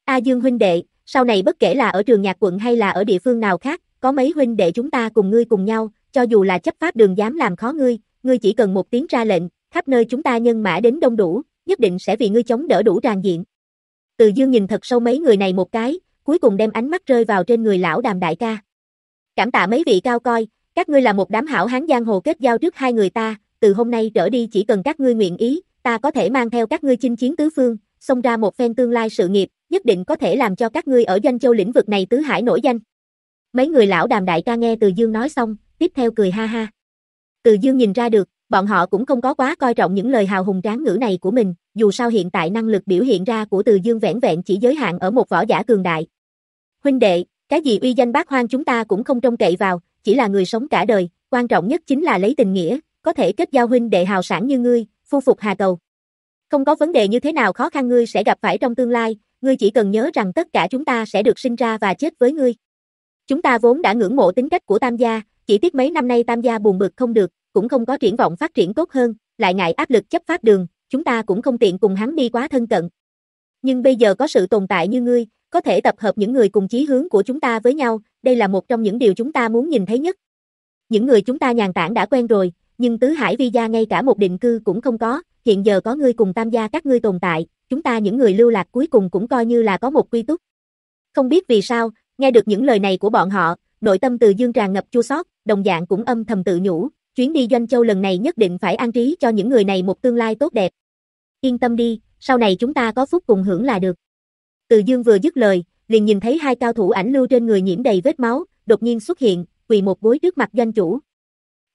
A Dương huynh đệ, sau này bất kể là ở trường nhạc quận hay là ở địa phương nào khác, có mấy huynh đệ chúng ta cùng ngươi cùng nhau, cho dù là chấp pháp đường dám làm khó ngươi, ngươi chỉ cần một tiếng ra lệnh, khắp nơi chúng ta nhân mã đến đông đủ, nhất định sẽ vì ngươi chống đỡ đủ tràn diện. Từ Dương nhìn thật sâu mấy người này một cái, cuối cùng đem ánh mắt rơi vào trên người lão đàm đại ca. Cảm tạ mấy vị cao coi, các ngươi là một đám hảo hán giang hồ kết giao trước hai người ta, từ hôm nay trở đi chỉ cần các ngươi nguyện ý, ta có thể mang theo các ngươi chinh chiến tứ phương, xông ra một phen tương lai sự nghiệp, nhất định có thể làm cho các ngươi ở doanh châu lĩnh vực này tứ hải nổi danh. Mấy người lão đàm đại ca nghe Từ Dương nói xong, tiếp theo cười ha ha. Từ Dương nhìn ra được, bọn họ cũng không có quá coi trọng những lời hào hùng tráng ngữ này của mình, dù sao hiện tại năng lực biểu hiện ra của Từ Dương vẻn vẹn chỉ giới hạn ở một võ giả cường đại. Huynh đệ, cái gì uy danh bác hoang chúng ta cũng không trông cậy vào, chỉ là người sống cả đời, quan trọng nhất chính là lấy tình nghĩa, có thể kết giao huynh đệ hào sản như ngươi, phu phục hà cầu. Không có vấn đề như thế nào khó khăn ngươi sẽ gặp phải trong tương lai, ngươi chỉ cần nhớ rằng tất cả chúng ta sẽ được sinh ra và chết với ngươi. Chúng ta vốn đã ngưỡng mộ tính cách của Tam gia, chỉ tiếc mấy năm nay Tam gia buồn bực không được, cũng không có triển vọng phát triển tốt hơn, lại ngại áp lực chấp pháp đường, chúng ta cũng không tiện cùng hắn đi quá thân cận. Nhưng bây giờ có sự tồn tại như ngươi, có thể tập hợp những người cùng chí hướng của chúng ta với nhau, đây là một trong những điều chúng ta muốn nhìn thấy nhất. Những người chúng ta nhàn tản đã quen rồi, nhưng tứ hải vi gia ngay cả một định cư cũng không có, hiện giờ có ngươi cùng tam gia các ngươi tồn tại, chúng ta những người lưu lạc cuối cùng cũng coi như là có một quy túc. Không biết vì sao, nghe được những lời này của bọn họ, nội tâm từ dương tràn ngập chua xót, đồng dạng cũng âm thầm tự nhủ, chuyến đi doanh châu lần này nhất định phải an trí cho những người này một tương lai tốt đẹp. Yên tâm đi, sau này chúng ta có phúc cùng hưởng là được. Từ dương vừa dứt lời, liền nhìn thấy hai cao thủ ảnh lưu trên người nhiễm đầy vết máu, đột nhiên xuất hiện, quỳ một gối trước mặt doanh chủ.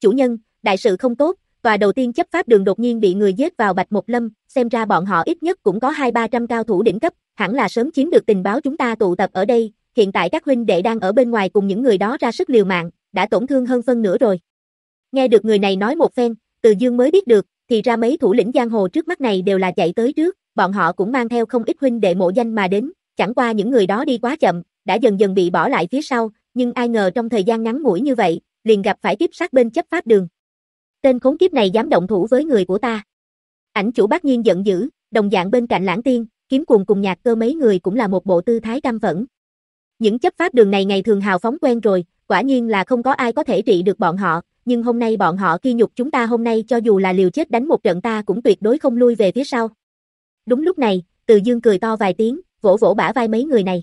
Chủ nhân, đại sự không tốt, tòa đầu tiên chấp pháp đường đột nhiên bị người giết vào Bạch Một Lâm, xem ra bọn họ ít nhất cũng có hai ba trăm cao thủ đỉnh cấp, hẳn là sớm chiếm được tình báo chúng ta tụ tập ở đây, hiện tại các huynh đệ đang ở bên ngoài cùng những người đó ra sức liều mạng, đã tổn thương hơn phân nửa rồi. Nghe được người này nói một phen, Từ Dương mới biết được, thì ra mấy thủ lĩnh giang hồ trước mắt này đều là chạy tới trước, bọn họ cũng mang theo không ít huynh đệ mộ danh mà đến, chẳng qua những người đó đi quá chậm, đã dần dần bị bỏ lại phía sau, nhưng ai ngờ trong thời gian ngắn ngủi như vậy, liền gặp phải tiếp sát bên chấp pháp đường. Tên khốn kiếp này dám động thủ với người của ta. Ảnh chủ bác nhiên giận dữ, đồng dạng bên cạnh lãng tiên, kiếm cuồng cùng nhạc cơ mấy người cũng là một bộ tư thái cam phẫn. Những chấp pháp đường này ngày thường hào phóng quen rồi, quả nhiên là không có ai có thể trị được bọn họ, nhưng hôm nay bọn họ khi nhục chúng ta hôm nay cho dù là liều chết đánh một trận ta cũng tuyệt đối không lui về phía sau. Đúng lúc này, Từ Dương cười to vài tiếng, vỗ vỗ bả vai mấy người này.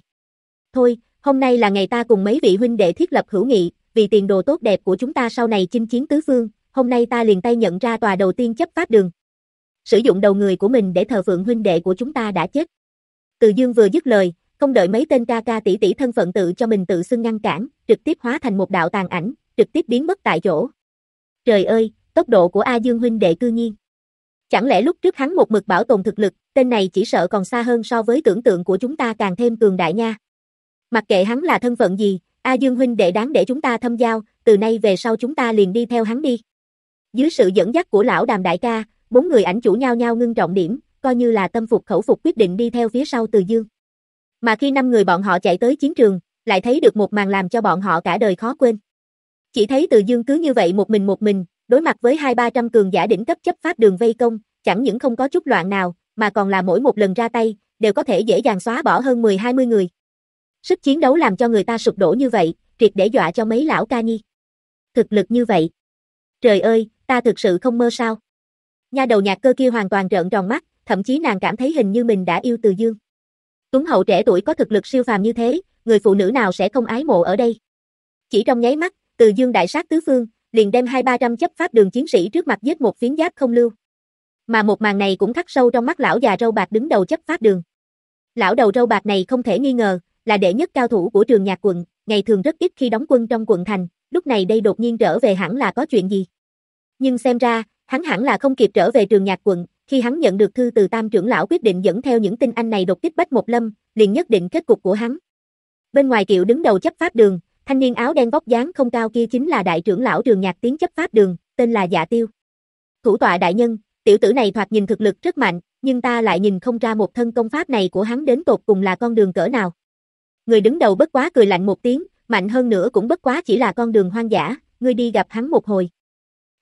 Thôi, hôm nay là ngày ta cùng mấy vị huynh đệ thiết lập hữu nghị, vì tiền đồ tốt đẹp của chúng ta sau này chinh chiến tứ phương, hôm nay ta liền tay nhận ra tòa đầu tiên chấp pháp đường. Sử dụng đầu người của mình để thờ phượng huynh đệ của chúng ta đã chết. Từ Dương vừa dứt lời, không đợi mấy tên ca ca tỷ tỷ thân phận tự cho mình tự xưng ngăn cản, trực tiếp hóa thành một đạo tàn ảnh, trực tiếp biến mất tại chỗ. Trời ơi, tốc độ của A Dương huynh đệ cư nhiên. Chẳng lẽ lúc trước hắn một mực bảo tồn thực lực, tên này chỉ sợ còn xa hơn so với tưởng tượng của chúng ta càng thêm cường đại nha. Mặc kệ hắn là thân phận gì, A Dương huynh đệ đáng để chúng ta thâm giao, từ nay về sau chúng ta liền đi theo hắn đi. Dưới sự dẫn dắt của lão đàm đại ca, bốn người ảnh chủ nhau nhau ngưng trọng điểm, coi như là tâm phục khẩu phục quyết định đi theo phía sau Từ Dương. Mà khi năm người bọn họ chạy tới chiến trường, lại thấy được một màn làm cho bọn họ cả đời khó quên. Chỉ thấy Từ Dương cứ như vậy một mình một mình, đối mặt với hai ba trăm cường giả đỉnh cấp chấp pháp đường vây công, chẳng những không có chút loạn nào, mà còn là mỗi một lần ra tay, đều có thể dễ dàng xóa bỏ hơn 10-20 người. Sức chiến đấu làm cho người ta sụp đổ như vậy, triệt để dọa cho mấy lão ca nhi. Thực lực như vậy. Trời ơi, ta thực sự không mơ sao. Nha đầu nhạc cơ kia hoàn toàn trợn tròn mắt, thậm chí nàng cảm thấy hình như mình đã yêu Từ Dương. Tuấn hậu trẻ tuổi có thực lực siêu phàm như thế, người phụ nữ nào sẽ không ái mộ ở đây. Chỉ trong nháy mắt, từ Dương đại sát tứ phương, liền đem hai ba trăm chấp pháp đường chiến sĩ trước mặt giết một phiến giáp không lưu. Mà một màn này cũng khắc sâu trong mắt lão già râu bạc đứng đầu chấp pháp đường. Lão đầu râu bạc này không thể nghi ngờ, là đệ nhất cao thủ của trường nhạc quận, ngày thường rất ít khi đóng quân trong quận thành, lúc này đây đột nhiên trở về hẳn là có chuyện gì. Nhưng xem ra, hắn hẳn là không kịp trở về trường nhạc quận, khi hắn nhận được thư từ tam trưởng lão quyết định dẫn theo những tin anh này đột kích Bách Một Lâm, liền nhất định kết cục của hắn. Bên ngoài kiệu đứng đầu chấp pháp đường, thanh niên áo đen vóc dáng không cao kia chính là đại trưởng lão trường nhạc tiếng chấp pháp đường, tên là Dạ Tiêu. Thủ tọa đại nhân, tiểu tử này thoạt nhìn thực lực rất mạnh, nhưng ta lại nhìn không ra một thân công pháp này của hắn đến tột cùng là con đường cỡ nào. người đứng đầu bất quá cười lạnh một tiếng, mạnh hơn nữa cũng bất quá chỉ là con đường hoang dã, ngươi đi gặp hắn một hồi.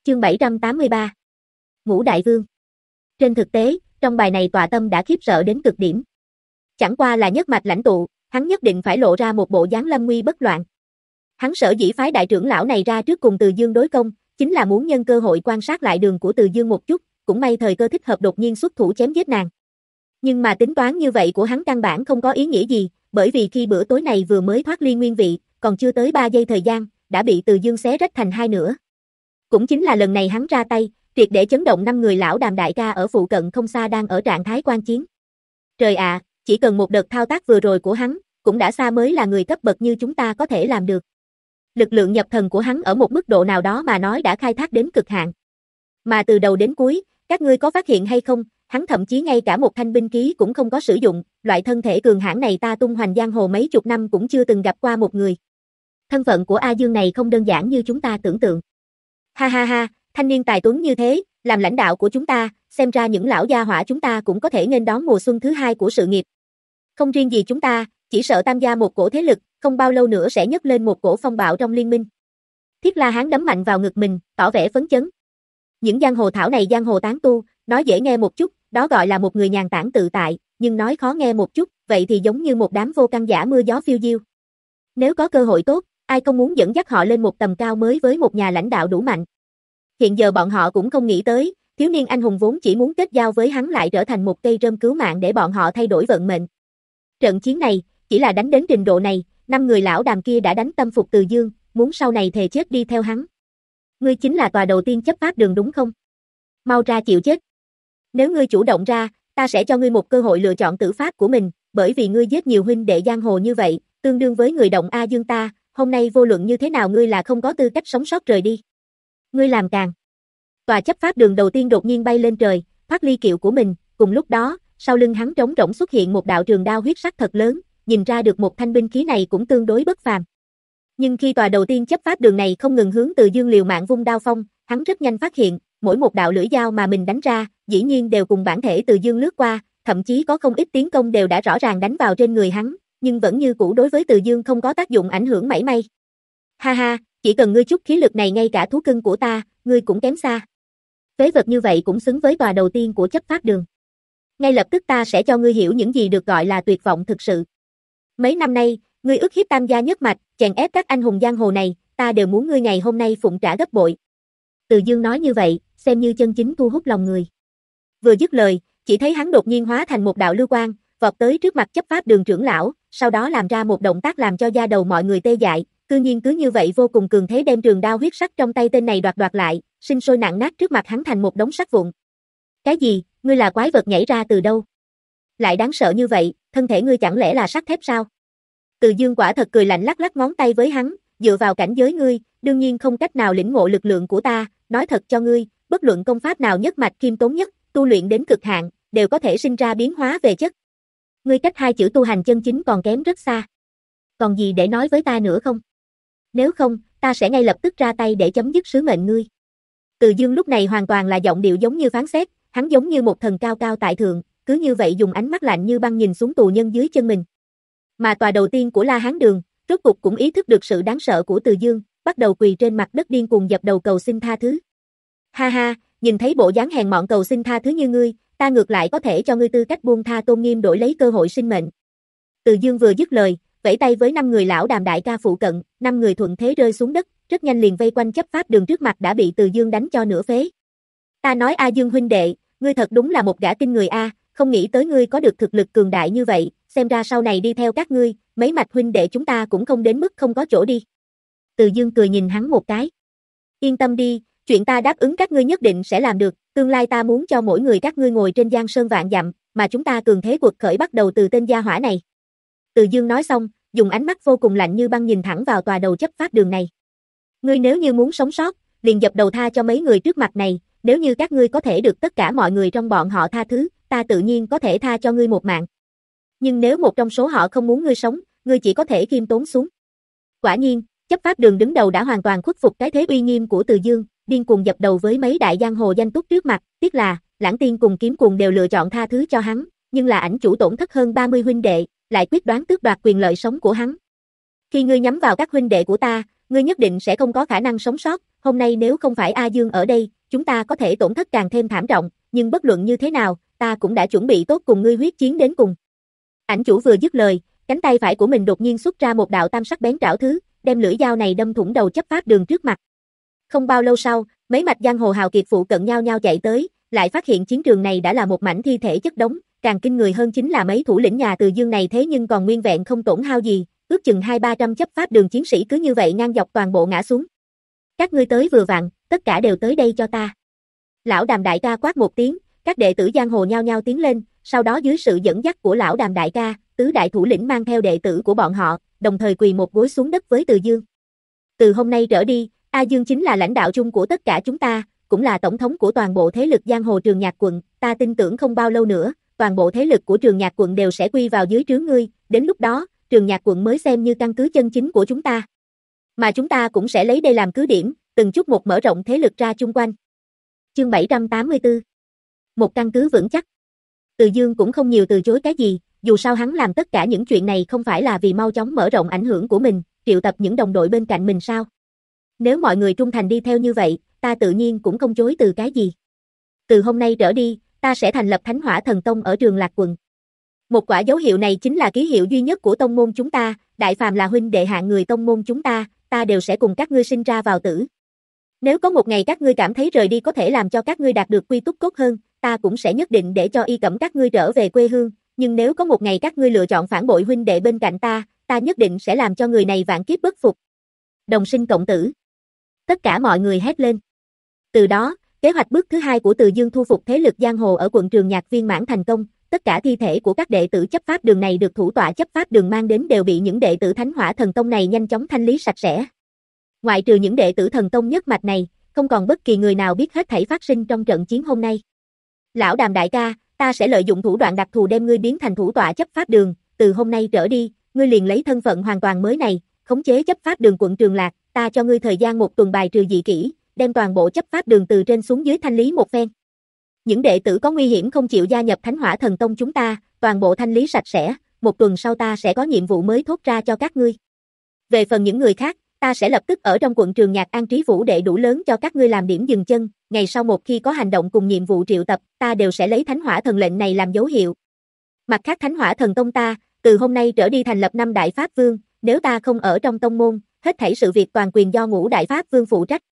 Chương 783 Ngũ Đại Vương Trên thực tế, trong bài này tọa tâm đã khiếp sợ đến cực điểm. Chẳng qua là nhất mạch lãnh tụ, hắn nhất định phải lộ ra một bộ dáng lâm nguy bất loạn. Hắn sở dĩ phái đại trưởng lão này ra trước cùng Từ Dương đối công, chính là muốn nhân cơ hội quan sát lại đường của Từ Dương một chút, cũng may thời cơ thích hợp đột nhiên xuất thủ chém giết nàng. Nhưng mà tính toán như vậy của hắn căn bản không có ý nghĩa gì, bởi vì khi bữa tối này vừa mới thoát ly nguyên vị, còn chưa tới 3 giây thời gian, đã bị Từ Dương xé rách thành hai nửa. Cũng chính là lần này hắn ra tay, triệt để chấn động năm người lão đàm đại ca ở phụ cận không xa đang ở trạng thái quan chiến. Trời ạ, chỉ cần một đợt thao tác vừa rồi của hắn, cũng đã xa mới là người cấp bậc như chúng ta có thể làm được. Lực lượng nhập thần của hắn ở một mức độ nào đó mà nói đã khai thác đến cực hạn. Mà từ đầu đến cuối, các ngươi có phát hiện hay không, hắn thậm chí ngay cả một thanh binh ký cũng không có sử dụng, loại thân thể cường hãn này ta tung hoành giang hồ mấy chục năm cũng chưa từng gặp qua một người. Thân phận của A Dương này không đơn giản như chúng ta tưởng tượng. Ha ha ha, thanh niên tài tuấn như thế, làm lãnh đạo của chúng ta, xem ra những lão gia hỏa chúng ta cũng có thể nên đón mùa xuân thứ hai của sự nghiệp. Không riêng gì chúng ta, chỉ sợ tam gia một cổ thế lực, không bao lâu nữa sẽ nhấc lên một cổ phong bạo trong liên minh. Thiết La Hán đấm mạnh vào ngực mình, tỏ vẻ phấn chấn. Những giang hồ thảo này giang hồ tán tu, nói dễ nghe một chút, đó gọi là một người nhàn tản tự tại, nhưng nói khó nghe một chút, vậy thì giống như một đám vô căn giả mưa gió phiêu diêu. Nếu có cơ hội tốt, ai không muốn dẫn dắt họ lên một tầm cao mới với một nhà lãnh đạo đủ mạnh. Hiện giờ bọn họ cũng không nghĩ tới, thiếu niên anh hùng vốn chỉ muốn kết giao với hắn lại trở thành một cây rơm cứu mạng để bọn họ thay đổi vận mệnh. Trận chiến này, chỉ là đánh đến trình độ này, năm người lão đàm kia đã đánh tâm phục từ dương, muốn sau này thề chết đi theo hắn. Ngươi chính là tòa đầu tiên chấp pháp đường đúng không? Mau ra chịu chết. Nếu ngươi chủ động ra, ta sẽ cho ngươi một cơ hội lựa chọn tử pháp của mình, bởi vì ngươi giết nhiều huynh đệ giang hồ như vậy, tương đương với người động A Dương ta, hôm nay vô luận như thế nào ngươi là không có tư cách sống sót rời đi. Ngươi làm càng. Tòa chấp pháp đường đầu tiên đột nhiên bay lên trời, phát ly kiệu của mình, cùng lúc đó, sau lưng hắn trống rỗng xuất hiện một đạo trường đao huyết sắc thật lớn, nhìn ra được một thanh binh khí này cũng tương đối bất phàm. Nhưng khi tòa đầu tiên chấp pháp đường này không ngừng hướng từ dương liều mạng vung đao phong, hắn rất nhanh phát hiện, mỗi một đạo lưỡi dao mà mình đánh ra, dĩ nhiên đều cùng bản thể từ dương lướt qua, thậm chí có không ít tiến công đều đã rõ ràng đánh vào trên người hắn, nhưng vẫn như cũ đối với từ dương không có tác dụng ảnh hưởng mảy may. Ha ha, chỉ cần ngươi chút khí lực này ngay cả thú cưng của ta, ngươi cũng kém xa. Phế vật như vậy cũng xứng với tòa đầu tiên của chấp pháp đường. Ngay lập tức ta sẽ cho ngươi hiểu những gì được gọi là tuyệt vọng thực sự. Mấy năm nay, ngươi ước hiếp tam gia nhất mạch, chèn ép các anh hùng giang hồ này, ta đều muốn ngươi ngày hôm nay phụng trả gấp bội. Từ dương nói như vậy, xem như chân chính thu hút lòng người. Vừa dứt lời, chỉ thấy hắn đột nhiên hóa thành một đạo lưu quang, vọt tới trước mặt chấp pháp đường trưởng lão, sau đó làm ra một động tác làm cho da đầu mọi người tê dại, cư nhiên cứ như vậy vô cùng cường thế đem trường đao huyết sắc trong tay tên này đoạt đoạt lại, sinh sôi nặng nát trước mặt hắn thành một đống sắt vụn. Cái gì, ngươi là quái vật nhảy ra từ đâu? Lại đáng sợ như vậy, thân thể ngươi chẳng lẽ là sắt thép sao? Từ dương quả thật cười lạnh lắc lắc ngón tay với hắn, dựa vào cảnh giới ngươi, đương nhiên không cách nào lĩnh ngộ lực lượng của ta, nói thật cho ngươi, bất luận công pháp nào nhất mạch kim tốn nhất, tu luyện đến cực hạn, đều có thể sinh ra biến hóa về chất. Ngươi cách hai chữ tu hành chân chính còn kém rất xa. Còn gì để nói với ta nữa không? Nếu không, ta sẽ ngay lập tức ra tay để chấm dứt sứ mệnh ngươi. Từ dương lúc này hoàn toàn là giọng điệu giống như phán xét, hắn giống như một thần cao cao tại thượng, cứ như vậy dùng ánh mắt lạnh như băng nhìn xuống tù nhân dưới chân mình. Mà tòa đầu tiên của La Hán Đường, rốt cục cũng ý thức được sự đáng sợ của Từ Dương, bắt đầu quỳ trên mặt đất điên cuồng dập đầu cầu xin tha thứ. Ha ha, nhìn thấy bộ dáng hèn mọn cầu xin tha thứ như ngươi, ta ngược lại có thể cho ngươi tư cách buông tha tôn nghiêm đổi lấy cơ hội sinh mệnh. Từ Dương vừa dứt lời, vẫy tay với năm người lão đàm đại ca phụ cận, năm người thuận thế rơi xuống đất, rất nhanh liền vây quanh chấp pháp đường trước mặt đã bị Từ Dương đánh cho nửa phế. Ta nói A Dương huynh đệ, ngươi thật đúng là một gã kinh người a, không nghĩ tới ngươi có được thực lực cường đại như vậy, xem ra sau này đi theo các ngươi, mấy mạch huynh đệ chúng ta cũng không đến mức không có chỗ đi. Từ Dương cười nhìn hắn một cái. Yên tâm đi, chuyện ta đáp ứng các ngươi nhất định sẽ làm được, tương lai ta muốn cho mỗi người các ngươi ngồi trên giang sơn vạn dặm, mà chúng ta cường thế cuộc khởi bắt đầu từ tên gia hỏa này. Từ Dương nói xong, dùng ánh mắt vô cùng lạnh như băng nhìn thẳng vào tòa đầu chấp pháp đường này. Ngươi nếu như muốn sống sót, liền dập đầu tha cho mấy người trước mặt này, nếu như các ngươi có thể được tất cả mọi người trong bọn họ tha thứ, ta tự nhiên có thể tha cho ngươi một mạng. Nhưng nếu một trong số họ không muốn ngươi sống, ngươi chỉ có thể khiêm tốn xuống. Quả nhiên, chấp pháp đường đứng đầu đã hoàn toàn khuất phục cái thế uy nghiêm của Từ Dương, điên cuồng dập đầu với mấy đại giang hồ danh túc trước mặt, tiếc là, lãng tiên cùng kiếm cuồng đều lựa chọn tha thứ cho hắn, nhưng là ảnh chủ tổn thất hơn 30 huynh đệ, lại quyết đoán tước đoạt quyền lợi sống của hắn. Khi ngươi nhắm vào các huynh đệ của ta, ngươi nhất định sẽ không có khả năng sống sót, hôm nay nếu không phải A Dương ở đây, chúng ta có thể tổn thất càng thêm thảm trọng, nhưng bất luận như thế nào, ta cũng đã chuẩn bị tốt cùng ngươi huyết chiến đến cùng. Ảnh chủ vừa dứt lời, cánh tay phải của mình đột nhiên xuất ra một đạo tam sắc bén trảo thứ, đem lưỡi dao này đâm thủng đầu chấp pháp đường trước mặt. Không bao lâu sau, mấy mạch giang hồ hào kiệt phụ cận nhau nhau chạy tới, lại phát hiện chiến trường này đã là một mảnh thi thể chất đống, càng kinh người hơn chính là mấy thủ lĩnh nhà từ dương này thế nhưng còn nguyên vẹn không tổn hao gì, ước chừng hai ba trăm chấp pháp đường chiến sĩ cứ như vậy ngang dọc toàn bộ ngã xuống. Các ngươi tới vừa vặn, tất cả đều tới đây cho ta. Lão đàm đại ca quát một tiếng, các đệ tử giang hồ nhao nhao tiến lên, sau đó dưới sự dẫn dắt của lão đàm đại ca, tứ đại thủ lĩnh mang theo đệ tử của bọn họ, đồng thời quỳ một gối xuống đất với Từ Dương. Từ hôm nay trở đi, A Dương chính là lãnh đạo chung của tất cả chúng ta, cũng là tổng thống của toàn bộ thế lực giang hồ trường nhạc quận, ta tin tưởng không bao lâu nữa, toàn bộ thế lực của trường nhạc quận đều sẽ quy vào dưới trướng ngươi, đến lúc đó, trường nhạc quận mới xem như căn cứ chân chính của chúng ta. Mà chúng ta cũng sẽ lấy đây làm cứ điểm, từng chút một mở rộng thế lực ra chung quanh. Chương 784 một căn cứ vững chắc Từ Dương cũng không nhiều từ chối cái gì, dù sao hắn làm tất cả những chuyện này không phải là vì mau chóng mở rộng ảnh hưởng của mình, triệu tập những đồng đội bên cạnh mình sao. Nếu mọi người trung thành đi theo như vậy, ta tự nhiên cũng không chối từ cái gì. Từ hôm nay trở đi, ta sẽ thành lập Thánh Hỏa Thần Tông ở trường Lạc Quận. Một quả dấu hiệu này chính là ký hiệu duy nhất của tông môn chúng ta, đại phàm là huynh đệ hạng người tông môn chúng ta, ta đều sẽ cùng các ngươi sinh ra vào tử. Nếu có một ngày các ngươi cảm thấy rời đi có thể làm cho các ngươi đạt được quy túc tốt hơn, ta cũng sẽ nhất định để cho y cẩm các ngươi trở về quê hương, nhưng nếu có một ngày các ngươi lựa chọn phản bội huynh đệ bên cạnh ta, ta nhất định sẽ làm cho người này vạn kiếp bất phục. Đồng sinh cộng tử. Tất cả mọi người hét lên. Từ đó, kế hoạch bước thứ hai của Từ Dương thu phục thế lực giang hồ ở quận Trường Nhạc viên mãn thành công, tất cả thi thể của các đệ tử chấp pháp đường này được thủ tọa chấp pháp đường mang đến đều bị những đệ tử Thánh Hỏa Thần Tông này nhanh chóng thanh lý sạch sẽ. Ngoại trừ những đệ tử thần tông nhất mạch này, không còn bất kỳ người nào biết hết thảy phát sinh trong trận chiến hôm nay. Lão Đàm đại ca, ta sẽ lợi dụng thủ đoạn đặc thù đem ngươi biến thành thủ tọa chấp pháp đường, từ hôm nay trở đi, ngươi liền lấy thân phận hoàn toàn mới này, khống chế chấp pháp đường quận Trường Lạc, ta cho ngươi thời gian một tuần bài trừ dị kỹ, đem toàn bộ chấp pháp đường từ trên xuống dưới thanh lý một phen. Những đệ tử có nguy hiểm không chịu gia nhập Thánh Hỏa Thần Tông chúng ta, toàn bộ thanh lý sạch sẽ, một tuần sau ta sẽ có nhiệm vụ mới thốt ra cho các ngươi. Về phần những người khác, ta sẽ lập tức ở trong quận trường nhạc an trí vũ đệ đủ lớn cho các ngươi làm điểm dừng chân, ngày sau một khi có hành động cùng nhiệm vụ triệu tập, ta đều sẽ lấy thánh hỏa thần lệnh này làm dấu hiệu. Mặt khác thánh hỏa thần tông ta, từ hôm nay trở đi thành lập năm đại pháp vương, nếu ta không ở trong tông môn, hết thảy sự việc toàn quyền do ngũ đại pháp vương phụ trách.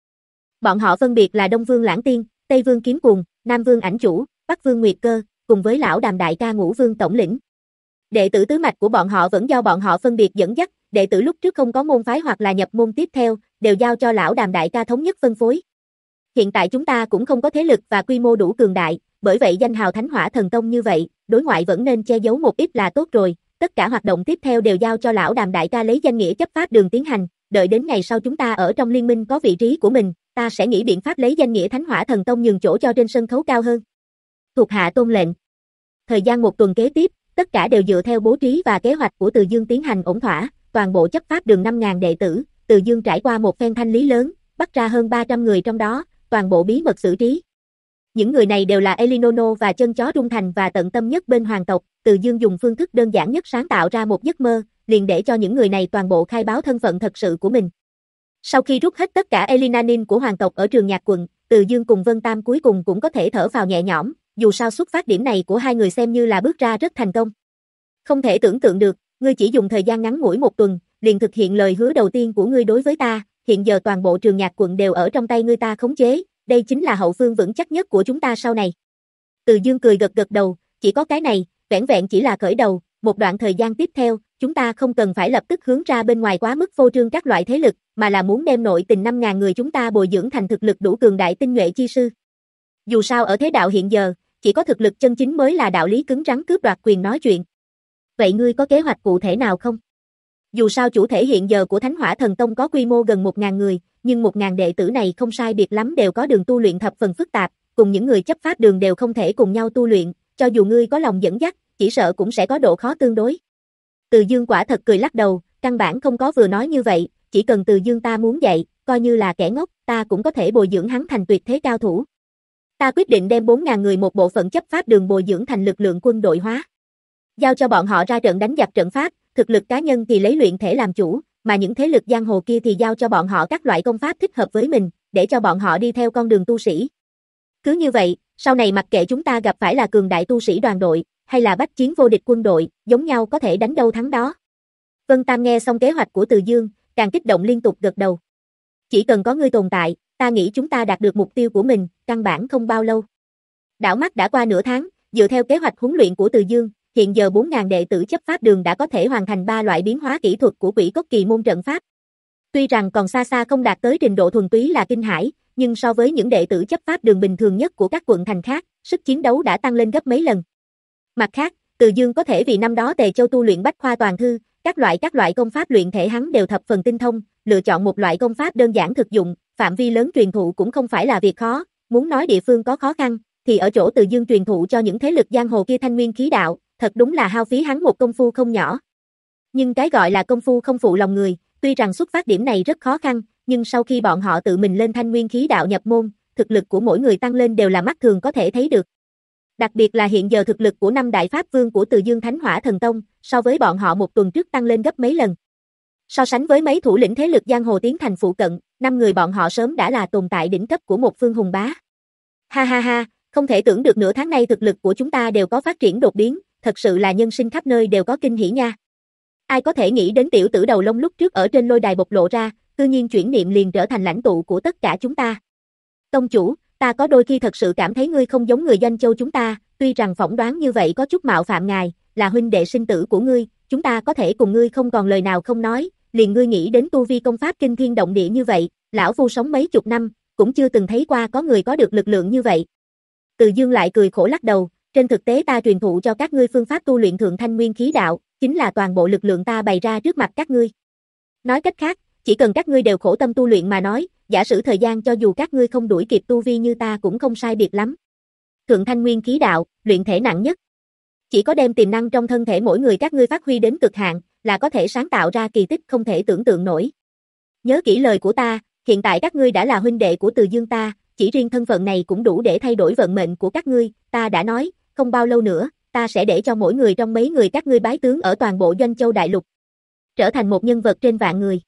Bọn họ phân biệt là Đông Vương Lãng Tiên, Tây Vương Kiếm Cuồng, Nam Vương Ảnh Chủ, Bắc Vương Nguyệt Cơ, cùng với lão đàm đại ca ngũ vương tổng lĩnh. Đệ tử tứ mạch của bọn họ vẫn do bọn họ phân biệt dẫn dắt, đệ tử lúc trước không có môn phái hoặc là nhập môn tiếp theo, đều giao cho lão đàm đại ca thống nhất phân phối. Hiện tại chúng ta cũng không có thế lực và quy mô đủ cường đại, bởi vậy danh hào Thánh Hỏa Thần Tông như vậy, đối ngoại vẫn nên che giấu một ít là tốt rồi, tất cả hoạt động tiếp theo đều giao cho lão đàm đại ca lấy danh nghĩa chấp pháp đường tiến hành, đợi đến ngày sau chúng ta ở trong liên minh có vị trí của mình, ta sẽ nghĩ biện pháp lấy danh nghĩa Thánh Hỏa Thần Tông nhường chỗ cho trên sân khấu cao hơn. Thuộc hạ tôn lệnh. Thời gian một tuần kế tiếp, tất cả đều dựa theo bố trí và kế hoạch của Từ Dương tiến hành ổn thỏa, toàn bộ chấp pháp đường 5.000 đệ tử, Từ Dương trải qua một phen thanh lý lớn, bắt ra hơn 300 người trong đó, toàn bộ bí mật xử trí. Những người này đều là Elinono và chân chó trung thành và tận tâm nhất bên hoàng tộc, Từ Dương dùng phương thức đơn giản nhất sáng tạo ra một giấc mơ, liền để cho những người này toàn bộ khai báo thân phận thật sự của mình. Sau khi rút hết tất cả Elinanin của hoàng tộc ở trường nhạc quận, Từ Dương cùng Vân Tam cuối cùng cũng có thể thở vào nhẹ nhõm, dù sao xuất phát điểm này của hai người xem như là bước ra rất thành công. Không thể tưởng tượng được, ngươi chỉ dùng thời gian ngắn ngủi một tuần, liền thực hiện lời hứa đầu tiên của ngươi đối với ta, hiện giờ toàn bộ trường nhạc quận đều ở trong tay ngươi ta khống chế, đây chính là hậu phương vững chắc nhất của chúng ta sau này. Từ Dương cười gật gật đầu, chỉ có cái này, vẻn vẹn chỉ là khởi đầu, một đoạn thời gian tiếp theo, chúng ta không cần phải lập tức hướng ra bên ngoài quá mức phô trương các loại thế lực, mà là muốn đem nội tình 5.000 người chúng ta bồi dưỡng thành thực lực đủ cường đại tinh nhuệ chi sư. Dù sao ở thế đạo hiện giờ, chỉ có thực lực chân chính mới là đạo lý cứng rắn cướp đoạt quyền nói chuyện. Vậy ngươi có kế hoạch cụ thể nào không? Dù sao chủ thể hiện giờ của Thánh Hỏa Thần Tông có quy mô gần 1.000 người, nhưng 1.000 đệ tử này không sai biệt lắm đều có đường tu luyện thập phần phức tạp, cùng những người chấp pháp đường đều không thể cùng nhau tu luyện, cho dù ngươi có lòng dẫn dắt, chỉ sợ cũng sẽ có độ khó tương đối. Từ Dương quả thật cười lắc đầu, căn bản không có vừa nói như vậy, chỉ cần Từ Dương ta muốn dạy, coi như là kẻ ngốc, ta cũng có thể bồi dưỡng hắn thành tuyệt thế cao thủ. Ta quyết định đem 4.000 người một bộ phận chấp pháp đường bồi dưỡng thành lực lượng quân đội hóa. Giao cho bọn họ ra trận đánh giặc trận pháp, thực lực cá nhân thì lấy luyện thể làm chủ, mà những thế lực giang hồ kia thì giao cho bọn họ các loại công pháp thích hợp với mình, để cho bọn họ đi theo con đường tu sĩ. Cứ như vậy, sau này mặc kệ chúng ta gặp phải là cường đại tu sĩ đoàn đội, hay là bách chiến vô địch quân đội, giống nhau có thể đánh đâu thắng đó. Vân Tam nghe xong kế hoạch của Từ Dương, càng kích động liên tục gật đầu. Chỉ cần có ngươi tồn tại, ta nghĩ chúng ta đạt được mục tiêu của mình, căn bản không bao lâu. Đảo mắt đã qua nửa tháng, dựa theo kế hoạch huấn luyện của Từ Dương, hiện giờ 4.000 đệ tử chấp pháp đường đã có thể hoàn thành ba loại biến hóa kỹ thuật của quỷ cốt kỳ môn trận pháp. Tuy rằng còn xa xa không đạt tới trình độ thuần túy là kinh hải, nhưng so với những đệ tử chấp pháp đường bình thường nhất của các quận thành khác, sức chiến đấu đã tăng lên gấp mấy lần. Mặt khác, Từ Dương có thể vì năm đó Tề Châu tu luyện bách khoa toàn thư, các loại các loại công pháp luyện thể hắn đều thập phần tinh thông, lựa chọn một loại công pháp đơn giản thực dụng, phạm vi lớn truyền thụ cũng không phải là việc khó, muốn nói địa phương có khó khăn, thì ở chỗ Từ Dương truyền thụ cho những thế lực giang hồ kia thanh nguyên khí đạo, thật đúng là hao phí hắn một công phu không nhỏ. Nhưng cái gọi là công phu không phụ lòng người, tuy rằng xuất phát điểm này rất khó khăn, nhưng sau khi bọn họ tự mình lên thanh nguyên khí đạo nhập môn, thực lực của mỗi người tăng lên đều là mắt thường có thể thấy được. Đặc biệt là hiện giờ thực lực của năm đại pháp vương của Từ Dương Thánh Hỏa Thần Tông, so với bọn họ một tuần trước tăng lên gấp mấy lần. So sánh với mấy thủ lĩnh thế lực giang hồ tiến thành phụ cận, năm người bọn họ sớm đã là tồn tại đỉnh cấp của một phương hùng bá. Ha ha ha, không thể tưởng được nửa tháng nay thực lực của chúng ta đều có phát triển đột biến, thật sự là nhân sinh khắp nơi đều có kinh hỉ nha. Ai có thể nghĩ đến tiểu tử đầu lông lúc trước ở trên lôi đài bộc lộ ra, tự nhiên chuyển niệm liền trở thành lãnh tụ của tất cả chúng ta. Tông chủ, ta có đôi khi thật sự cảm thấy ngươi không giống người doanh châu chúng ta, tuy rằng phỏng đoán như vậy có chút mạo phạm ngài, là huynh đệ sinh tử của ngươi, chúng ta có thể cùng ngươi không còn lời nào không nói, liền ngươi nghĩ đến tu vi công pháp kinh thiên động địa như vậy, lão phu sống mấy chục năm, cũng chưa từng thấy qua có người có được lực lượng như vậy. Từ Dương lại cười khổ lắc đầu, trên thực tế ta truyền thụ cho các ngươi phương pháp tu luyện thượng thanh nguyên khí đạo, chính là toàn bộ lực lượng ta bày ra trước mặt các ngươi. Nói cách khác, chỉ cần các ngươi đều khổ tâm tu luyện mà nói, giả sử thời gian cho dù các ngươi không đuổi kịp tu vi như ta cũng không sai biệt lắm. Thượng thanh nguyên khí đạo, luyện thể nặng nhất. Chỉ có đem tiềm năng trong thân thể mỗi người các ngươi phát huy đến cực hạn, là có thể sáng tạo ra kỳ tích không thể tưởng tượng nổi. Nhớ kỹ lời của ta, hiện tại các ngươi đã là huynh đệ của Từ Dương ta, chỉ riêng thân phận này cũng đủ để thay đổi vận mệnh của các ngươi, ta đã nói, không bao lâu nữa, ta sẽ để cho mỗi người trong mấy người các ngươi bái tướng ở toàn bộ doanh châu đại lục. Trở thành một nhân vật trên vạn người.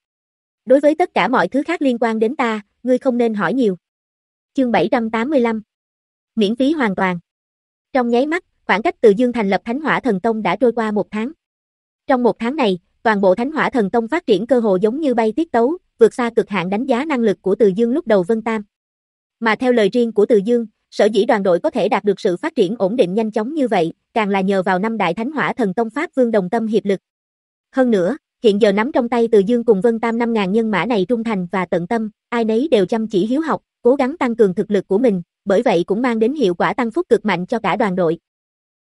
Đối với tất cả mọi thứ khác liên quan đến ta, ngươi không nên hỏi nhiều. Chương 785 Miễn phí hoàn toàn Trong nháy mắt, khoảng cách từ Dương thành lập Thánh Hỏa Thần Tông đã trôi qua một tháng. Trong một tháng này, toàn bộ Thánh Hỏa Thần Tông phát triển cơ hồ giống như bay tiết tấu, vượt xa cực hạn đánh giá năng lực của Từ Dương lúc đầu Vân Tam. Mà theo lời riêng của Từ Dương, sở dĩ đoàn đội có thể đạt được sự phát triển ổn định nhanh chóng như vậy, càng là nhờ vào năm đại Thánh Hỏa Thần Tông Pháp Vương đồng tâm hiệp lực. Hơn nữa, hiện giờ nắm trong tay Từ Dương cùng Vân Tam 5000 nhân mã này trung thành và tận tâm, ai nấy đều chăm chỉ hiếu học, cố gắng tăng cường thực lực của mình, bởi vậy cũng mang đến hiệu quả tăng phúc cực mạnh cho cả đoàn đội.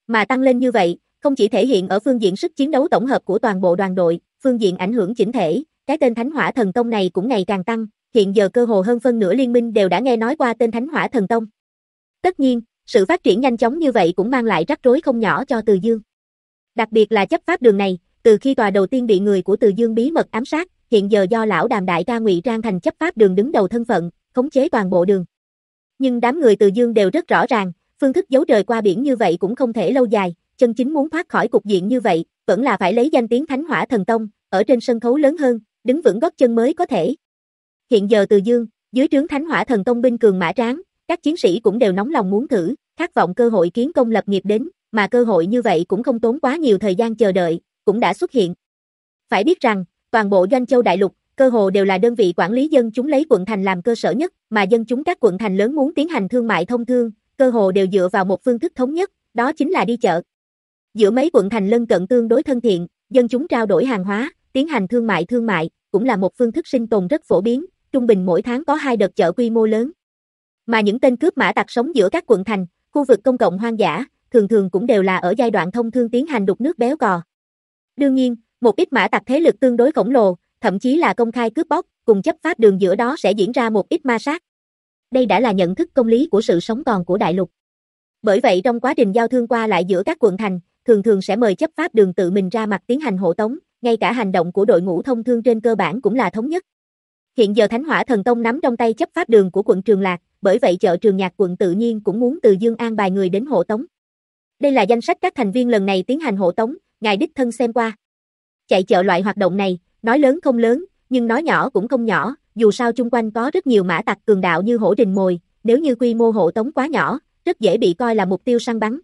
Mà tăng lên như vậy, không chỉ thể hiện ở phương diện sức chiến đấu tổng hợp của toàn bộ đoàn đội, phương diện ảnh hưởng chỉnh thể, cái tên Thánh Hỏa Thần Tông này cũng ngày càng tăng, hiện giờ cơ hồ hơn phân nửa liên minh đều đã nghe nói qua tên Thánh Hỏa Thần Tông. Tất nhiên, sự phát triển nhanh chóng như vậy cũng mang lại rắc rối không nhỏ cho Từ Dương. Đặc biệt là chấp pháp đường này, từ khi tòa đầu tiên bị người của Từ Dương bí mật ám sát, hiện giờ do lão Đàm đại ca ngụy trang thành chấp pháp đường đứng đầu thân phận, khống chế toàn bộ đường. Nhưng đám người Từ Dương đều rất rõ ràng, phương thức giấu trời qua biển như vậy cũng không thể lâu dài, chân chính muốn thoát khỏi cục diện như vậy, vẫn là phải lấy danh tiếng Thánh Hỏa Thần Tông, ở trên sân khấu lớn hơn, đứng vững gót chân mới có thể. Hiện giờ Từ Dương, dưới trướng Thánh Hỏa Thần Tông binh cường mã tráng, các chiến sĩ cũng đều nóng lòng muốn thử, khát vọng cơ hội kiến công lập nghiệp đến, mà cơ hội như vậy cũng không tốn quá nhiều thời gian chờ đợi, cũng đã xuất hiện. Phải biết rằng, toàn bộ Doanh Châu Đại Lục, cơ hồ đều là đơn vị quản lý dân chúng lấy quận thành làm cơ sở nhất, mà dân chúng các quận thành lớn muốn tiến hành thương mại thông thương, cơ hồ đều dựa vào một phương thức thống nhất, đó chính là đi chợ. Giữa mấy quận thành lân cận tương đối thân thiện, dân chúng trao đổi hàng hóa, tiến hành thương mại thương mại, cũng là một phương thức sinh tồn rất phổ biến, trung bình mỗi tháng có hai đợt chợ quy mô lớn. Mà những tên cướp mã tặc sống giữa các quận thành, khu vực công cộng hoang dã, thường thường cũng đều là ở giai đoạn thông thương tiến hành đục nước béo cò. Đương nhiên, một ít mã tặc thế lực tương đối khổng lồ, thậm chí là công khai cướp bóc, cùng chấp pháp đường giữa đó sẽ diễn ra một ít ma sát. Đây đã là nhận thức công lý của sự sống còn của đại lục. Bởi vậy trong quá trình giao thương qua lại giữa các quận thành, thường thường sẽ mời chấp pháp đường tự mình ra mặt tiến hành hộ tống, ngay cả hành động của đội ngũ thông thương trên cơ bản cũng là thống nhất. Hiện giờ Thánh Hỏa Thần Tông nắm trong tay chấp pháp đường của quận Trường Lạc, bởi vậy chợ Trường Nhạc quận tự nhiên cũng muốn từ Dương an bài người đến hộ tống. Đây là danh sách các thành viên lần này tiến hành hộ tống, ngài đích thân xem qua. Chạy chợ loại hoạt động này, nói lớn không lớn, nhưng nói nhỏ cũng không nhỏ, dù sao chung quanh có rất nhiều mã tặc cường đạo như hổ đình mồi, nếu như quy mô hộ tống quá nhỏ, rất dễ bị coi là mục tiêu săn bắn.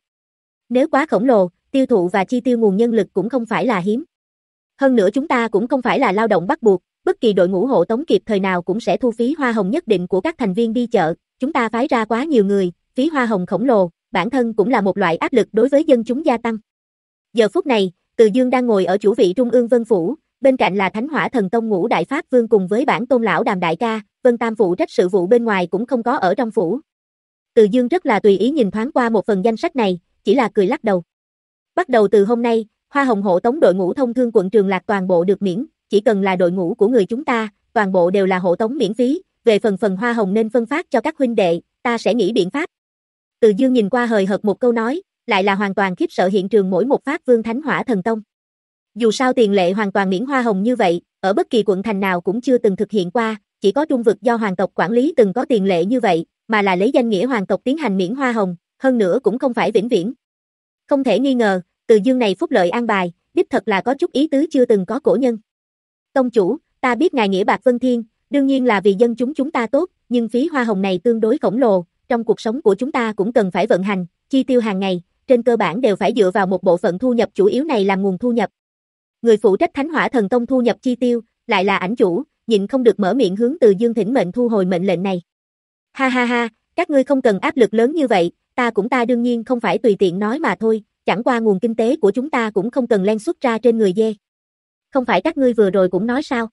Nếu quá khổng lồ, tiêu thụ và chi tiêu nguồn nhân lực cũng không phải là hiếm. Hơn nữa chúng ta cũng không phải là lao động bắt buộc, bất kỳ đội ngũ hộ tống kịp thời nào cũng sẽ thu phí hoa hồng nhất định của các thành viên đi chợ, chúng ta phái ra quá nhiều người, phí hoa hồng khổng lồ, bản thân cũng là một loại áp lực đối với dân chúng gia tăng. Giờ phút này, Từ Dương đang ngồi ở chủ vị trung ương Vân Phủ, bên cạnh là Thánh Hỏa Thần Tông Ngũ Đại Pháp Vương cùng với bản tôn lão Đàm Đại Ca, Vân Tam Phủ trách sự vụ bên ngoài cũng không có ở trong phủ. Từ Dương rất là tùy ý nhìn thoáng qua một phần danh sách này, chỉ là cười lắc đầu. Bắt đầu từ hôm nay, Hoa Hồng hộ tống đội ngũ thông thương quận Trường Lạc toàn bộ được miễn, chỉ cần là đội ngũ của người chúng ta, toàn bộ đều là hộ tống miễn phí, về phần phần Hoa Hồng nên phân phát cho các huynh đệ, ta sẽ nghĩ biện pháp. Từ Dương nhìn qua hời hợt một câu nói, lại là hoàn toàn khiếp sợ hiện trường mỗi một phát vương thánh hỏa thần tông. Dù sao tiền lệ hoàn toàn miễn hoa hồng như vậy, ở bất kỳ quận thành nào cũng chưa từng thực hiện qua, chỉ có trung vực do hoàng tộc quản lý từng có tiền lệ như vậy, mà là lấy danh nghĩa hoàng tộc tiến hành miễn hoa hồng, hơn nữa cũng không phải vĩnh viễn. Không thể nghi ngờ, từ dương này phúc lợi an bài, đích thật là có chút ý tứ chưa từng có cổ nhân. Tông chủ, ta biết ngài nghĩa bạc vân thiên, đương nhiên là vì dân chúng chúng ta tốt, nhưng phí hoa hồng này tương đối khổng lồ, trong cuộc sống của chúng ta cũng cần phải vận hành, chi tiêu hàng ngày, trên cơ bản đều phải dựa vào một bộ phận thu nhập chủ yếu này làm nguồn thu nhập. Người phụ trách Thánh Hỏa Thần Tông thu nhập chi tiêu, lại là ảnh chủ, nhịn không được mở miệng hướng từ Dương Thỉnh mệnh thu hồi mệnh lệnh này. Ha ha ha, các ngươi không cần áp lực lớn như vậy, ta cũng ta đương nhiên không phải tùy tiện nói mà thôi, chẳng qua nguồn kinh tế của chúng ta cũng không cần len xuất ra trên người dê. Không phải các ngươi vừa rồi cũng nói sao?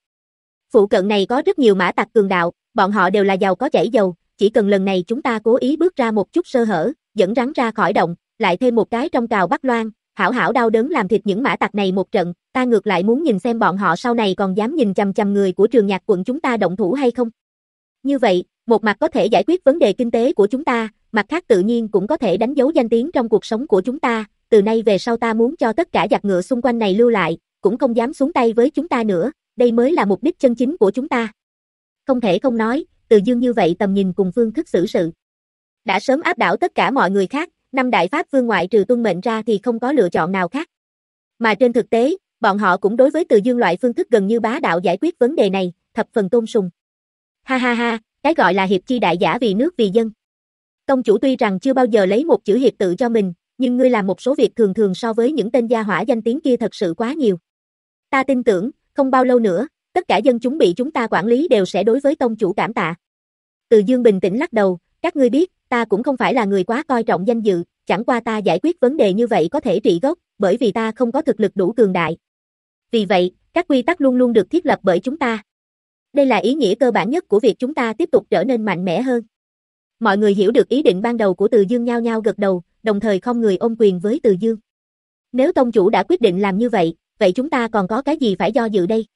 Phụ cận này có rất nhiều mã tặc cường đạo, bọn họ đều là giàu có chảy dầu, chỉ cần lần này chúng ta cố ý bước ra một chút sơ hở, dẫn rắn ra khỏi động, lại thêm một cái trong cào Bắc Loan, hảo hảo đau đớn làm thịt những mã tặc này một trận, ta ngược lại muốn nhìn xem bọn họ sau này còn dám nhìn chằm chằm người của trường nhạc quận chúng ta động thủ hay không. Như vậy, một mặt có thể giải quyết vấn đề kinh tế của chúng ta, mặt khác tự nhiên cũng có thể đánh dấu danh tiếng trong cuộc sống của chúng ta, từ nay về sau ta muốn cho tất cả giặc ngựa xung quanh này lưu lại, cũng không dám xuống tay với chúng ta nữa, đây mới là mục đích chân chính của chúng ta. Không thể không nói, từ dương như vậy tầm nhìn cùng phương thức xử sự. Đã sớm áp đảo tất cả mọi người khác, năm đại pháp vương ngoại trừ tuân mệnh ra thì không có lựa chọn nào khác. Mà trên thực tế, bọn họ cũng đối với từ dương loại phương thức gần như bá đạo giải quyết vấn đề này, thập phần tôn sùng. Ha ha ha, cái gọi là hiệp chi đại giả vì nước vì dân. Tông chủ tuy rằng chưa bao giờ lấy một chữ hiệp tự cho mình, nhưng ngươi làm một số việc thường thường so với những tên gia hỏa danh tiếng kia thật sự quá nhiều. Ta tin tưởng, không bao lâu nữa, tất cả dân chúng bị chúng ta quản lý đều sẽ đối với tông chủ cảm tạ. Từ Dương bình tĩnh lắc đầu, các ngươi biết, ta cũng không phải là người quá coi trọng danh dự, chẳng qua ta giải quyết vấn đề như vậy có thể trị gốc, bởi vì ta không có thực lực đủ cường đại. Vì vậy, các quy tắc luôn luôn được thiết lập bởi chúng ta. Đây là ý nghĩa cơ bản nhất của việc chúng ta tiếp tục trở nên mạnh mẽ hơn. Mọi người hiểu được ý định ban đầu của Từ Dương nhao nhao gật đầu, đồng thời không người ôm quyền với Từ Dương. Nếu tông chủ đã quyết định làm như vậy, vậy chúng ta còn có cái gì phải do dự đây?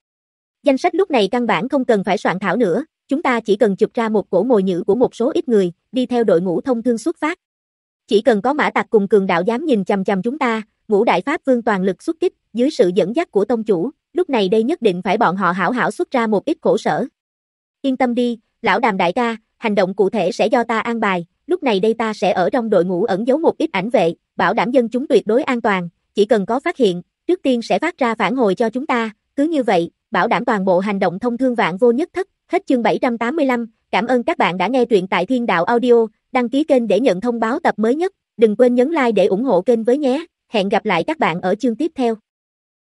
Danh sách lúc này căn bản không cần phải soạn thảo nữa, chúng ta chỉ cần chụp ra một cổ mồi nhữ của một số ít người, đi theo đội ngũ thông thương xuất phát. Chỉ cần có mã tặc cùng cường đạo dám nhìn chằm chằm chúng ta, ngũ đại pháp vương toàn lực xuất kích, dưới sự dẫn dắt của tông chủ, lúc này đây nhất định phải bọn họ hảo hảo xuất ra một ít khổ sở. Yên tâm đi, lão đàm đại ca, hành động cụ thể sẽ do ta an bài, lúc này đây ta sẽ ở trong đội ngũ ẩn giấu một ít ảnh vệ, bảo đảm dân chúng tuyệt đối an toàn, chỉ cần có phát hiện, trước tiên sẽ phát ra phản hồi cho chúng ta, cứ như vậy, bảo đảm toàn bộ hành động thông thương vạn vô nhất thất. Hết chương 785, cảm ơn các bạn đã nghe truyện tại Thiên Đạo Audio, đăng ký kênh để nhận thông báo tập mới nhất, đừng quên nhấn like để ủng hộ kênh với nhé. Hẹn gặp lại các bạn ở chương tiếp theo.